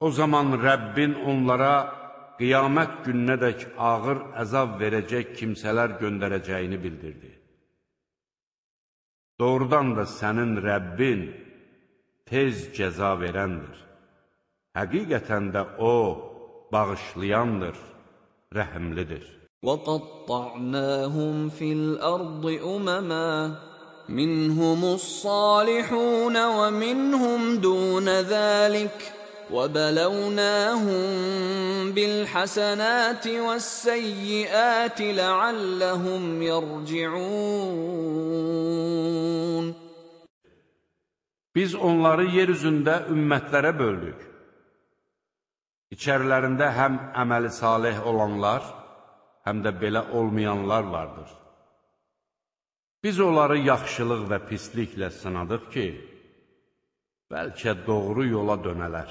O zaman Rəbbin onlara qiyamət gününədək ağır əzab verəcək kimsələr göndərəcəyini bildirdi. Doğrudan da sənin Rəbbin tez cəza verəndir. Həqiqətən də O, bağışlayandır, rəhimlidir. وقطعناهم في الارض امما منهم الصالحون ومنهم دون ذلك وبلوناهم بالحسنات والسيئات لعلهم يرجعون Biz onları yer üzündə ümmətlərə böldük. İçərilərində həm əməli salih olanlar, həm də belə olmayanlar vardır. Biz onları yaxşılıq və pisliklə sınadıq ki, bəlkə doğru yola dönələr.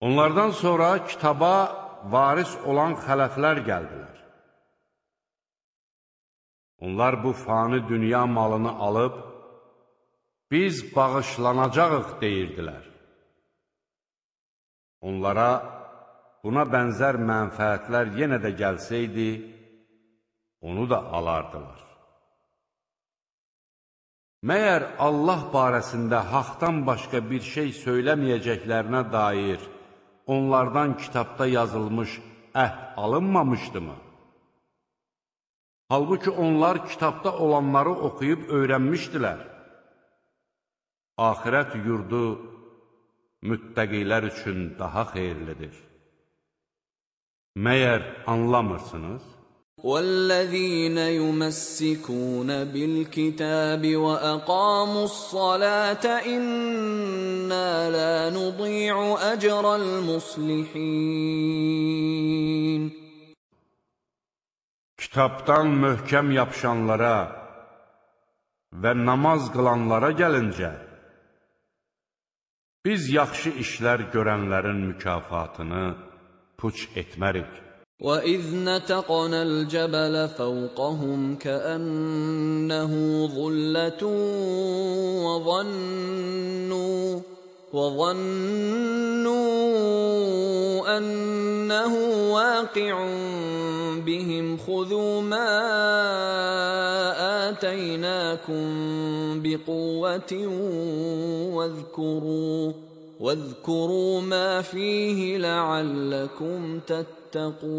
Onlardan sonra kitaba varis olan xələflər gəldilər. Onlar bu fani dünya malını alıb, biz bağışlanacağıq deyirdilər. Onlara buna bənzər mənfəətlər yenə də gəlsəydi, onu da alardılar. Məyər Allah barəsində haqdan başqa bir şey söyləməyəcəklərinə dair onlardan kitabda yazılmış əhd alınmamışdımı? Halbuki onlar kitabda olanları oxuyub öyrənmişdilər. Ahirət yurdu müttəqilər üçün daha xeyirlidir. Məyər anlamırsınız? والذين يمسكون بالكتاب واقاموا الصلاه انا لا نضيع اجر المصلحين Kitabdan möhkəm yapışanlara və namaz qılanlara gəlincə, Biz yaxşı işlər görənlərin mükafatını puç etmərik. وَإِذْ نَتَقْنَا الْجَبَلَ فَوْقَهُمْ كَأَنَّهُ ظُلَّةٌ وَظَنُّوا وَظَنُّوا أَنَّهُ واقع بهم خُذُوا مَا آتَيْنَاكُمْ بِقُوَّةٍ وَاذْكُرُوا وَاذْكُرُوا مَا فِيهِ لَعَلَّكُمْ تَتَّقُونَ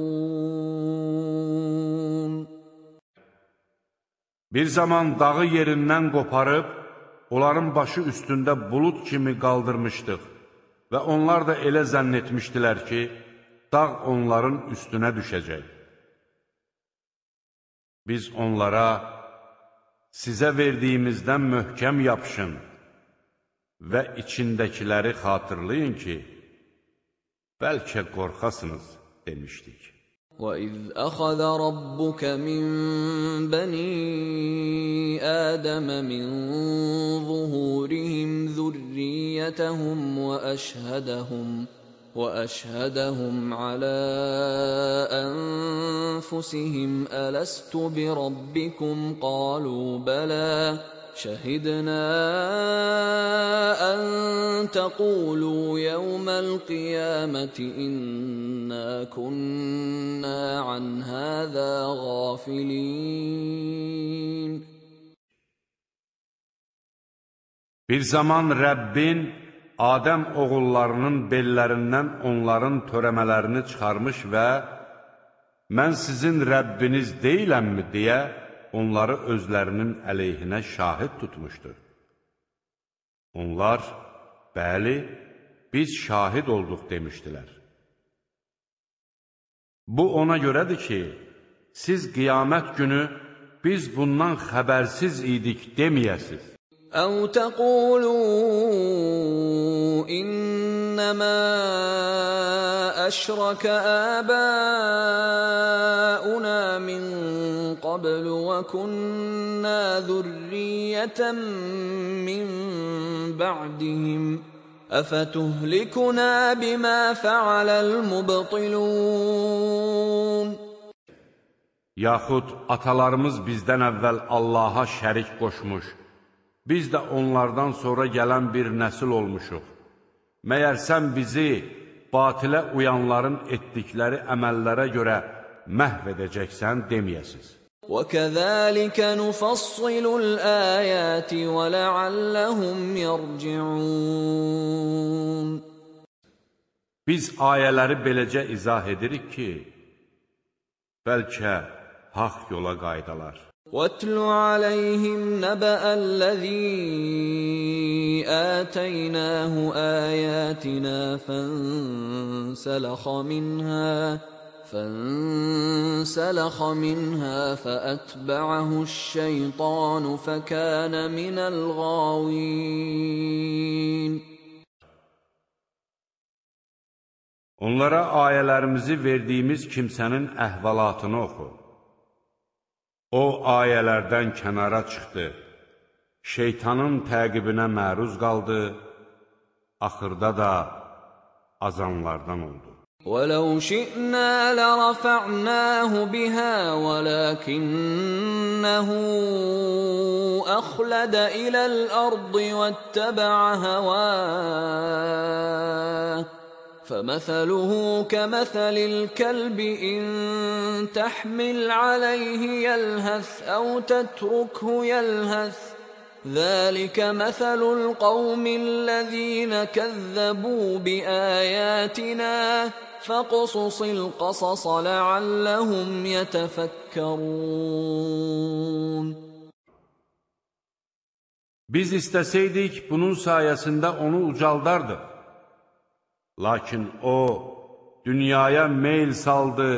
Bir zaman dağı yerindən qoparıb, onların başı üstündə bulud kimi qaldırmışdıq və onlar da elə zənn etmişdilər ki, dağ onların üstünə düşəcək. Biz onlara, sizə verdiyimizdən möhkəm yapışın və içindəkiləri xatırlayın ki, bəlkə qorxasınız demişdik. وَإِذْ أَخَذَ رَبُّكَ مِنْ بَنِي آدَمَ مِنْ ظُهُورِهِمْ ذُرِّيَّتَهُمْ وَأَشْهَدَهُمْ وأشهدهم على أنفسهم ألست بربكم قالوا بلى شهدنا أن تقولوا يوم القيامة إنا كنا عن هذا غافلين. Bir zaman Rəbbin Adəm oğullarının bellərindən onların törəmələrini çıxarmış və mən sizin Rəbbiniz deyiləmmi deyə onları özlərinin əleyhinə şahid tutmuşdur. Onlar, bəli, biz şahid olduq demişdilər. Bu ona görədir ki, siz qiyamət günü biz bundan xəbərsiz idik deməyəsiz. أو تقولوا إنما أشرك آباؤنا من قبل وكنا ذرية من بعدهم أفتهلكنا بما فعل المبطلون Yaxud atalarımız bizdən əvvəl Allaha şərik qoşmuş, biz də onlardan sonra gələn bir nəsil olmuşuq. Məyər sən bizi batilə uyanların etdikləri əməllərə görə məhv edəcəksən deməyəsiz. وكذلك نفصل الآيات ولعلهم يرجعون Biz ayələri beləcə izah edirik ki, bəlkə haqq yola qaydalar. واتل عليهم نبأ الذي آتيناه آياتنا فانسلخ منها فانسلخ منها فأتبعه الشيطان فكان من الغاوين Onlara ayələrimizi verdiyimiz kimsənin əhvalatını oxu. O ayələrdən kənara çıxdı, şeytanın təqibinə məruz qaldı, axırda da azanlardan oldu. ولو شئنا لرفعناه بها ولكنه أخلد إلى الأرض واتبع هواه فمثله كمثل الكلب إن تحمل عليه يلهث أو تتركه يلهث. ذلك مثل القوم الذين كذبوا بآياتنا. فاقصص القصص لعلهم يتفكرون. Biz istəsəydik, bunun sayəsində onu ucaldardıq. Lakin o, dünyaya meyl saldı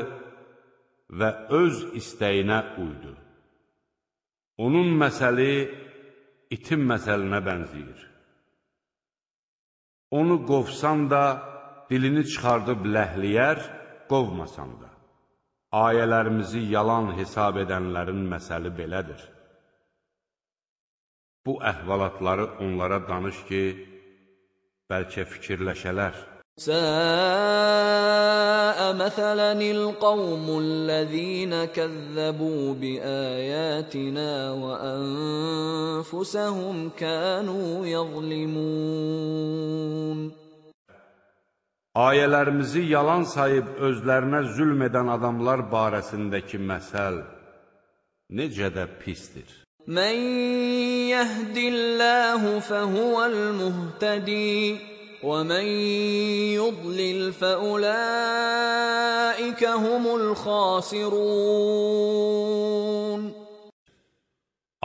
və öz istəyinə uydu. Onun məsəli itin məsəlinə bənziyir. Onu qovsan da, dilini çıxardıb ləhliyər, qovmasan da. Ayələrimizi yalan hesab edənlərin məsəli belədir. Bu əhvalatları onlara danış ki, bəlkə fikirləşələr. ساء مثلا القوم الذين كذبوا بآياتنا وأنفسهم كانوا يظلمون Ayələrimizi yalan sayıb özlərinə zülm edən adamlar barəsindəki məsəl necə də pisdir. من يهد الله فهو المهتدي ومن يضلل فأولئك هم الخاسرون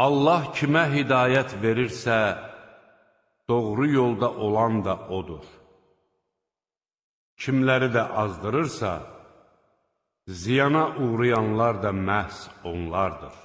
Allah kimə hidayət verirsə, doğru yolda olan da odur. Kimləri də azdırırsa, ziyana uğrayanlar da məhz onlardır.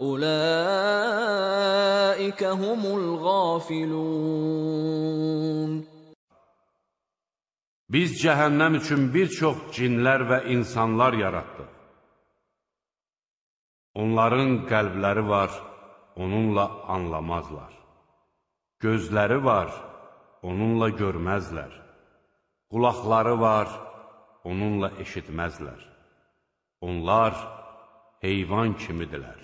Ulaikə humul qafilun. Biz cəhənnəm üçün bir çox cinlər və insanlar yaratdıq. Onların qəlbləri var, onunla anlamazlar. Gözləri var, onunla görməzlər. Qulaqları var, onunla eşitməzlər. Onlar heyvan kimidirlər.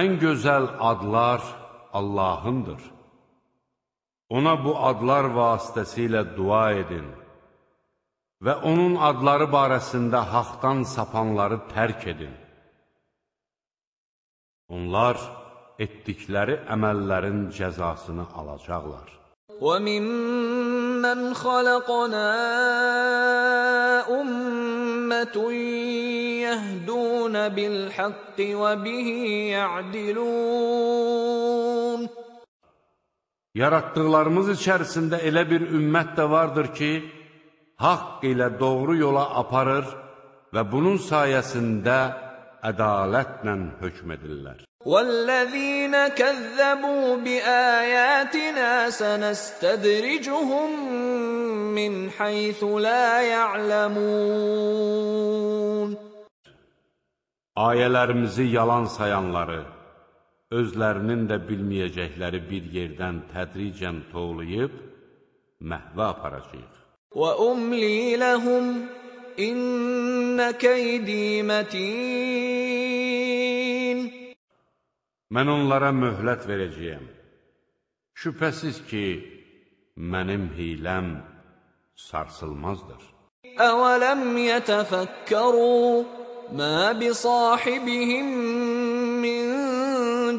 Ən gözəl adlar Allahındır. Ona bu adlar vasitəsilə dua edin və onun adları barəsində haqdan sapanları tərk edin. Onlar etdikləri əməllərin cəzasını alacaqlar. وَمِمَّنْ خَلَقْنَا أُمَّةٌ يَهْدُونَ بِالْحَقِّ وَبِهِ يَعْدِلُونَ Yaratdıqlarımız içərisində elə bir ümmət də vardır ki, haqq ilə doğru yola aparır və bunun sayəsində ədalətlə hökm edirlər. وَالَّذِينَ كَذَّبُوا بِآيَاتِنَا سَنَسْتَدْرِجُهُم مِّنْ حَيْثُ لَا يَعْلَمُونَ Ayələrimizi yalan sayanları, özlərinin də bilməyəcəkləri bir yerdən tədricən tovlayıb, məhvə aparacaq. وَأُمْلِي لَهُمْ إِنَّ كَيْدِي مَتِينٌ Mən onlara möhlət verəcəyəm. Şübhəsiz ki, mənim hiləm sarsılmazdır. Əvələm yətəfəkkəru mə bi sahibihim min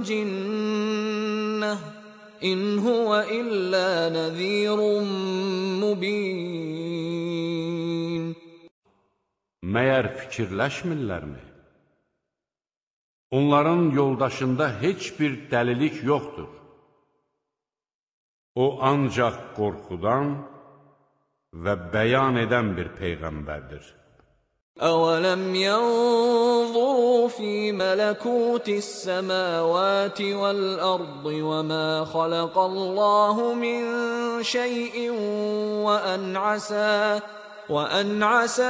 cinnə in huvə illə nəzirun mubin. Məyər fikirləşmirlərmi? Onların yoldaşında heç bir dəlilik yoxdur. O ancaq qorxudan və bəyan edən bir peyğəmbərdir. أَوَلَمْ يَنظُرُوا فِي مَلَكُوتِ السَّمَاوَاتِ وَالْأَرْضِ وَمَا خَلَقَ اللَّهُ مِن شَيْءٍ وَأَنْ عَسَىٰ وأن عسى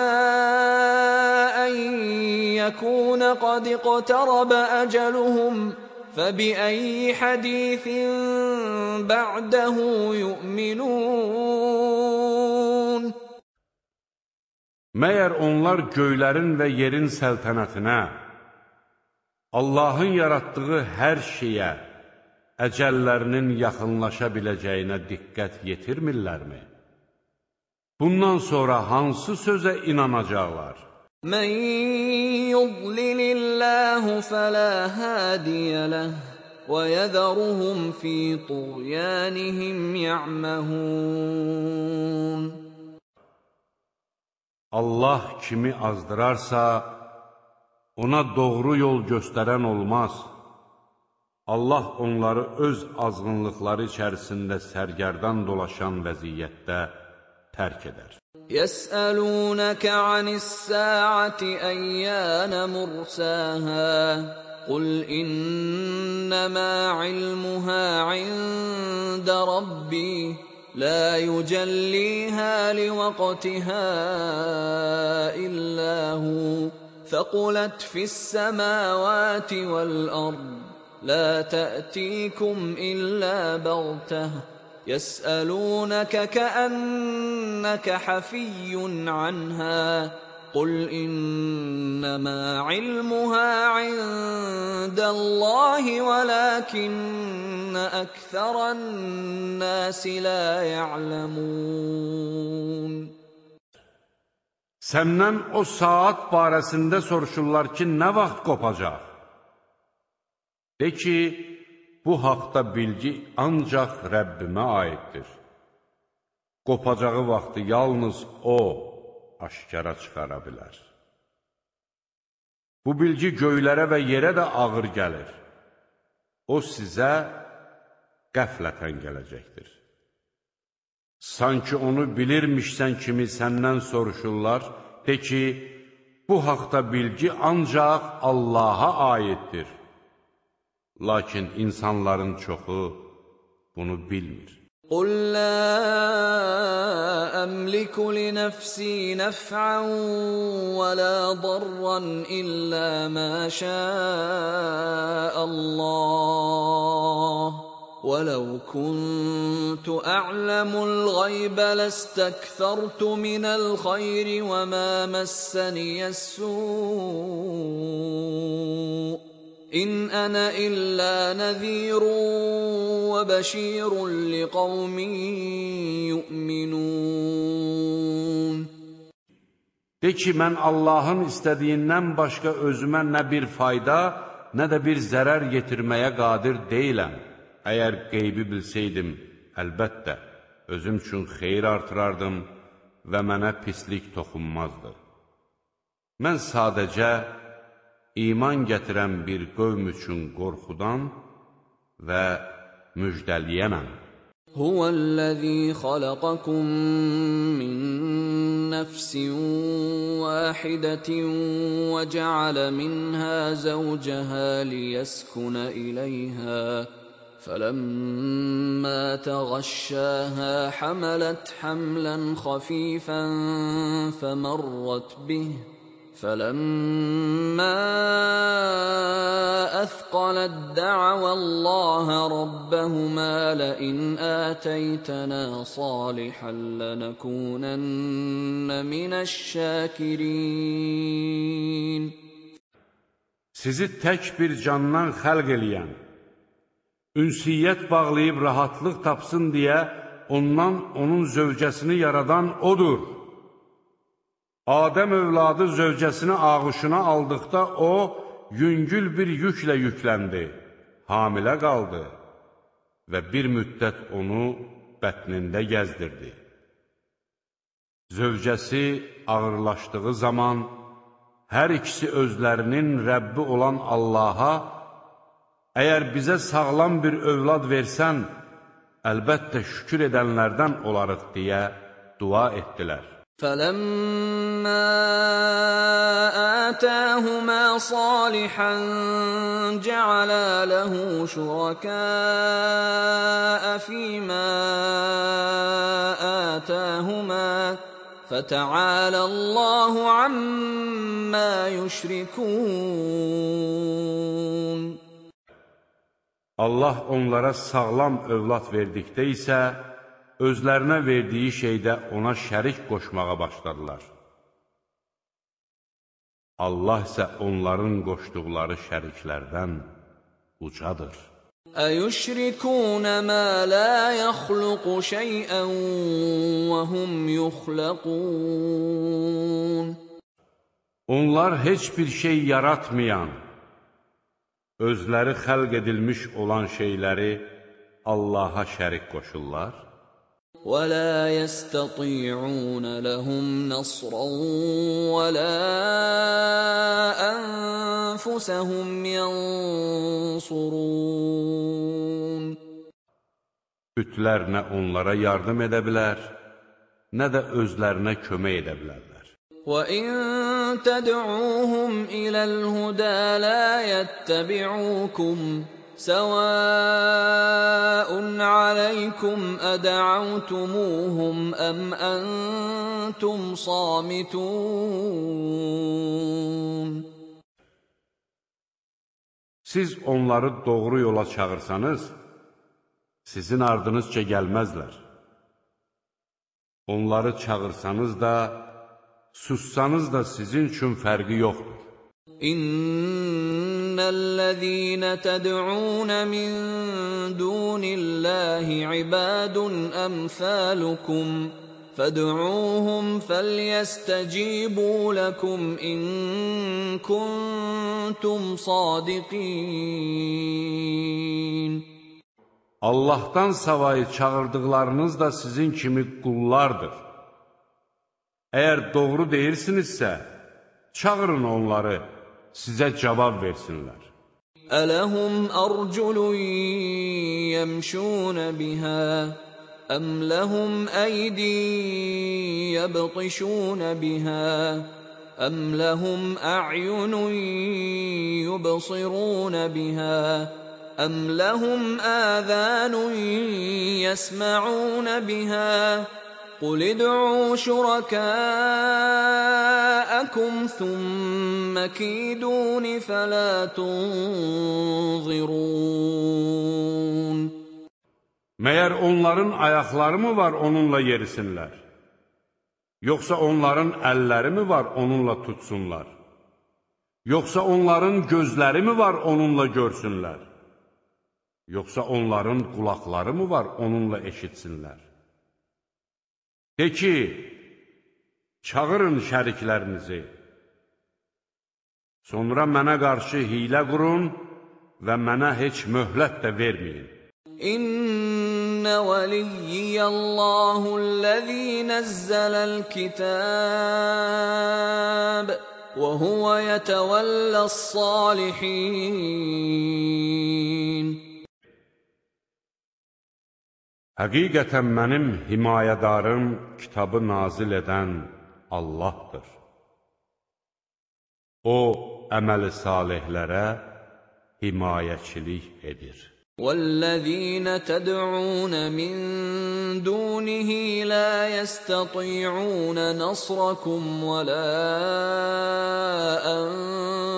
أن يكون قد اقترب أجلهم فبأي حديث بعده يؤمنون Məyər onlar göylərin və yerin səltənətinə, Allahın yaratdığı hər şeyə, əcəllərinin yaxınlaşa biləcəyinə diqqət yetirmirlərmi? Bundan sonra hansı sözə inanacaqlar? Mən yudlililləhu fələ hədiyələ və yədəruhum fi tuğyanihim yə'məhun. Allah kimi azdırarsa, ona doğru yol göstərən olmaz. Allah onları öz azğınlıqları içərisində sərgərdan dolaşan vəziyyətdə tərk edər. يسألونك عن الساعة أيان مرساها؟ قل إنما علمها عند ربي لا يجليها لوقتها إلا هو. ثقلت في السماوات والأرض لا تأتيكم إلا بغتة. يسألونك كأنك حفي عنها قل إنما علمها عند الله ولكن أكثر الناس لا يعلمون Səndən o saat barəsində soruşurlar ki, nə vaxt qopacaq? De ki, bu haqda bilgi ancaq Rəbbimə aiddir. Qopacağı vaxtı yalnız O aşkara çıxara bilər. Bu bilgi göylərə və yerə də ağır gəlir. O sizə qəflətən gələcəkdir. Sanki onu bilirmişsən kimi səndən soruşurlar, de ki, bu haqda bilgi ancaq Allaha aiddir. Lakin insanların çoxu bunu bilmir. قل لا املك لنفسي نفعا ولا ضرا الا ما شاء الله ولو كنت اعلم الغيب لاستكثرت من الخير وما مسني السوء İn ana illa nazirun və bəşirun liqaumin yu'minun. De ki, mən Allahın istədiyindən başqa özümə nə bir fayda, nə də bir zərər yetirməyə qadir deyiləm. Əgər qeybi bilsəydim, əlbəttə, özüm üçün xeyir artırardım və mənə pislik toxunmazdı. Mən sadəcə iman gətirən bir qövm üçün qorxudan və müjdəliyənəm. Huvəl-ləzî xalaqakum min nəfsin vahidatin və cəalə minhə zəvcəhə liyəskuna iləyhə فلما تغشاها حملت حملا خفيفا فمرت به فلما اثقلت دعوا الله ربهما لئن اتيتنا صالحا لنكونن من الشاكرين Sizi tək bir candan xəlq eləyən, ünsiyyət bağlayıb rahatlıq tapsın deyə ondan onun zövcəsini yaradan odur. Adəm övladı zövcəsini ağuşuna aldıqda o, yüngül bir yüklə yükləndi, hamilə qaldı və bir müddət onu bətnində gəzdirdi. Zövcəsi ağırlaşdığı zaman hər ikisi özlərinin Rəbbi olan Allaha əgər bizə sağlam bir övlad versən, əlbəttə şükür edənlərdən olarıq deyə dua etdilər. فلما آتاهما صالحا جعلا له شركاء فيما آتاهما فتعالى الله عما يشركون Allah onlara sağlam övlad verdikdə isə özlərinə verdiyi şeydə ona şərik qoşmağa başladılar. Allah isə onların qoşduqları şəriklərdən ucadır. Əyüşrikun mə la yəxluqu şeyən və hum yuxləqun Onlar heç bir şey yaratmayan, özləri xəlq edilmiş olan şeyləri Allaha şərik qoşurlar? ولا يستطيعون لهم نصرا ولا أنفسهم ينصرون Bütlər nə onlara yardım edə bilər, nə də özlərinə kömək edə bilərlər. وَإِن تَدْعُوهُمْ إِلَى الْهُدَى لَا يَتَّبِعُوكُمْ سواء عليكم أدعوتموهم أم أنتم صامتون Siz onları doğru yola çağırsanız, sizin ardınızca gəlməzlər. Onları çağırsanız da, sussanız da sizin üçün fərqi yoxdur. إن الذين تدعون من دون الله عباد أمثالكم فادعوهم فليستجيبوا لكم إن كنتم صادقين Allahdan savayı çağırdıqlarınız da sizin kimi qullardır. Əgər doğru deyirsinizsə, çağırın onları, sizə cavab versinlər. ألهم أرجل يمشون بها أم لهم أيدي يبطشون بها أم لهم أعين يبصرون بها أم لهم آذان يسمعون بها قل ادعوا شركاءكم ثم كيدون فلا تنظرون Məyər onların ayaqları mı var onunla yerisinlər? Yoxsa onların əlləri mi var onunla tutsunlar? Yoxsa onların gözləri mi var onunla görsünlər? Yoxsa onların qulaqları mı var onunla eşitsinlər? De ki, çağırın şəriklərinizi, sonra mənə qarşı hilə qurun və mənə heç möhlət də verməyin. İnna valiyyallahu-llazi nazzala'l-kitab və huve yetevəllə's-salihin. Həqiqətən mənim himayədarım kitabı nazil edən Allahdır. O, əməli salihlərə himayəçilik edir. والذين تدعون من دونه لا يستطيعون نصركم ولا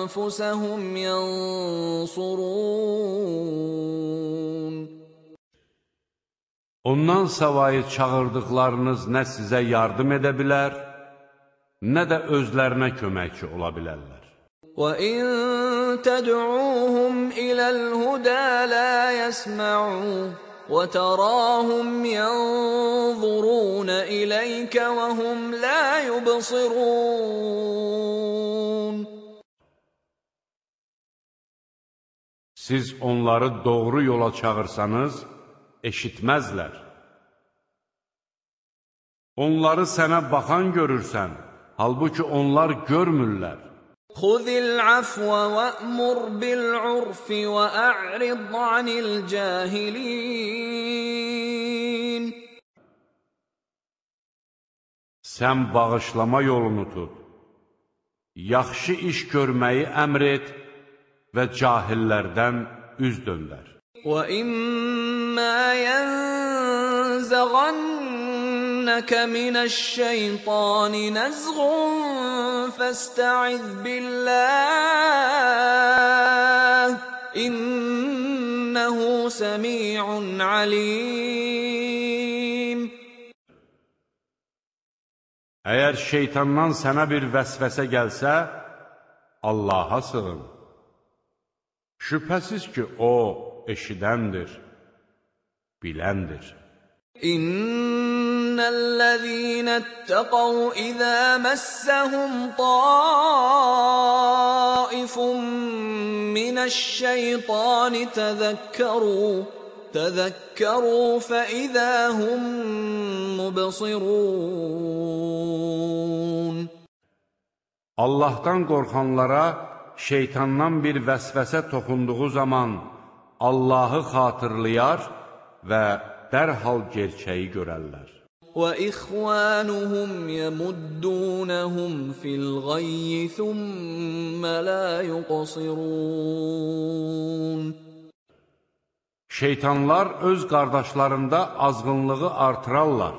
انفسهم ينصرون Ondan savayı çağırdıqlarınız nə sizə yardım edə bilər, nə də özlərinə köməkçi ola bilərlər. وَإِن تَدْعُوهُمْ إِلَى الْهُدَى لَا يَسْمَعُوا وَتَرَاهُمْ يَنظُرُونَ إِلَيْكَ وَهُمْ لَا يُبْصِرُونَ Siz onları doğru yola çağırsanız, eşitməzlər. Onları sənə baxan görürsən, halbuki onlar görmürlər. Xudil afwa va'mur bil urfi və a'rid anil cahilin. Sən bağışlama yolunu tut. Yaxşı iş görməyi əmr et və cahillərdən üz döndər. Və وَإِمَّا يَنزَغَنَّكَ مِنَ الشَّيْطَانِ نَزْغٌ فَاسْتَعِذْ بِاللَّهِ إِنَّهُ سَمِيعٌ عَلِيمٌ Əgər şeytandan sənə bir vəsvəsə gəlsə, Allaha sığın. Şübhəsiz ki, O eşidəndir, biləndir. إن الذين اتقوا إذا مسهم طائف من الشيطان تذكروا تذكروا فإذا هم مبصرون Allahdan qorxanlara şeytandan bir vəsvəsə toxunduğu zaman Allahı xatırlayar və dərhal gerçəyi görərlər. وإخوانهم يمدونهم في الغي ثم لا يقصرون Şeytanlar öz qardaşlarında azğınlığı artırarlar.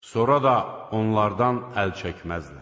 Sonra da onlardan əl çəkməzlər.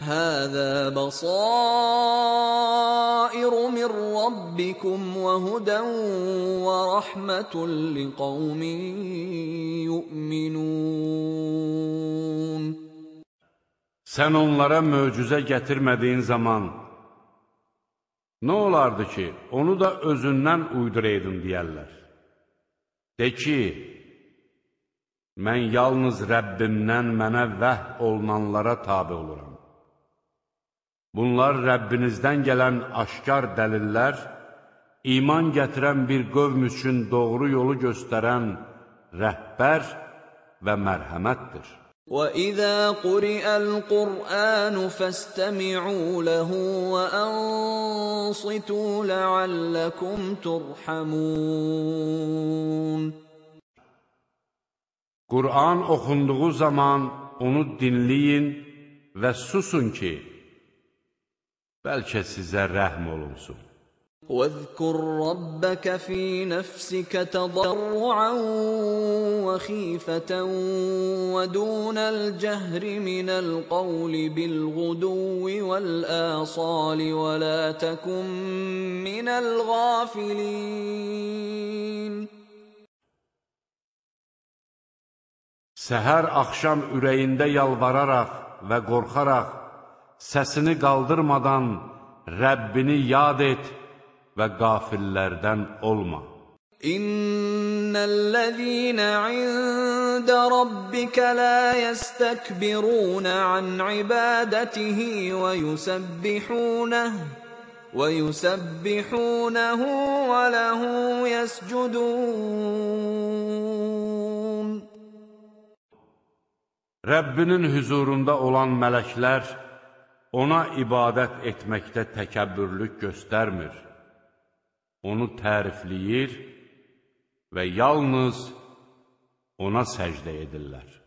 هذا بصائر من ربكم وهدى ورحمة لقوم يؤمنون Sən onlara möcüzə gətirmədiyin zaman nə olardı ki, onu da özündən uyduraydın deyərlər. De ki, mən yalnız Rəbbimdən mənə vəh olunanlara tabi oluram. Bunlar Rəbbinizdən gələn aşkar dəlillər, iman gətirən bir qövm üçün doğru yolu göstərən rəhbər və mərhəmətdir. وَإِذَا قُرِئَ الْقُرْآنُ فَاسْتَمِعُوا لَهُ وَأَنصِتُوا لَعَلَّكُمْ تُرْحَمُونَ Qur'an oxunduğu zaman onu dinləyin və susun ki, bəlkə sizə rəhm olunsun. واذكر ربك في نفسك تضرعا وخيفة ودون الجهر من القول بالغدو والآصال ولا تكن من الغافلين Səhər axşam ürəyində yalvararaq və qorxaraq, səsini qaldırmadan Rəbbini yad et və qafillərdən olma. İnnellezîne inde rabbike la yestekbirûne an yusebbihunehu ve yusebbihunehu ve lehu yescudûn. Rəbbinin hüzurunda olan mələklər ona ibadət etməkdə təkəbbürlük göstərmir onu tərifləyir və yalnız ona səcdə edirlər.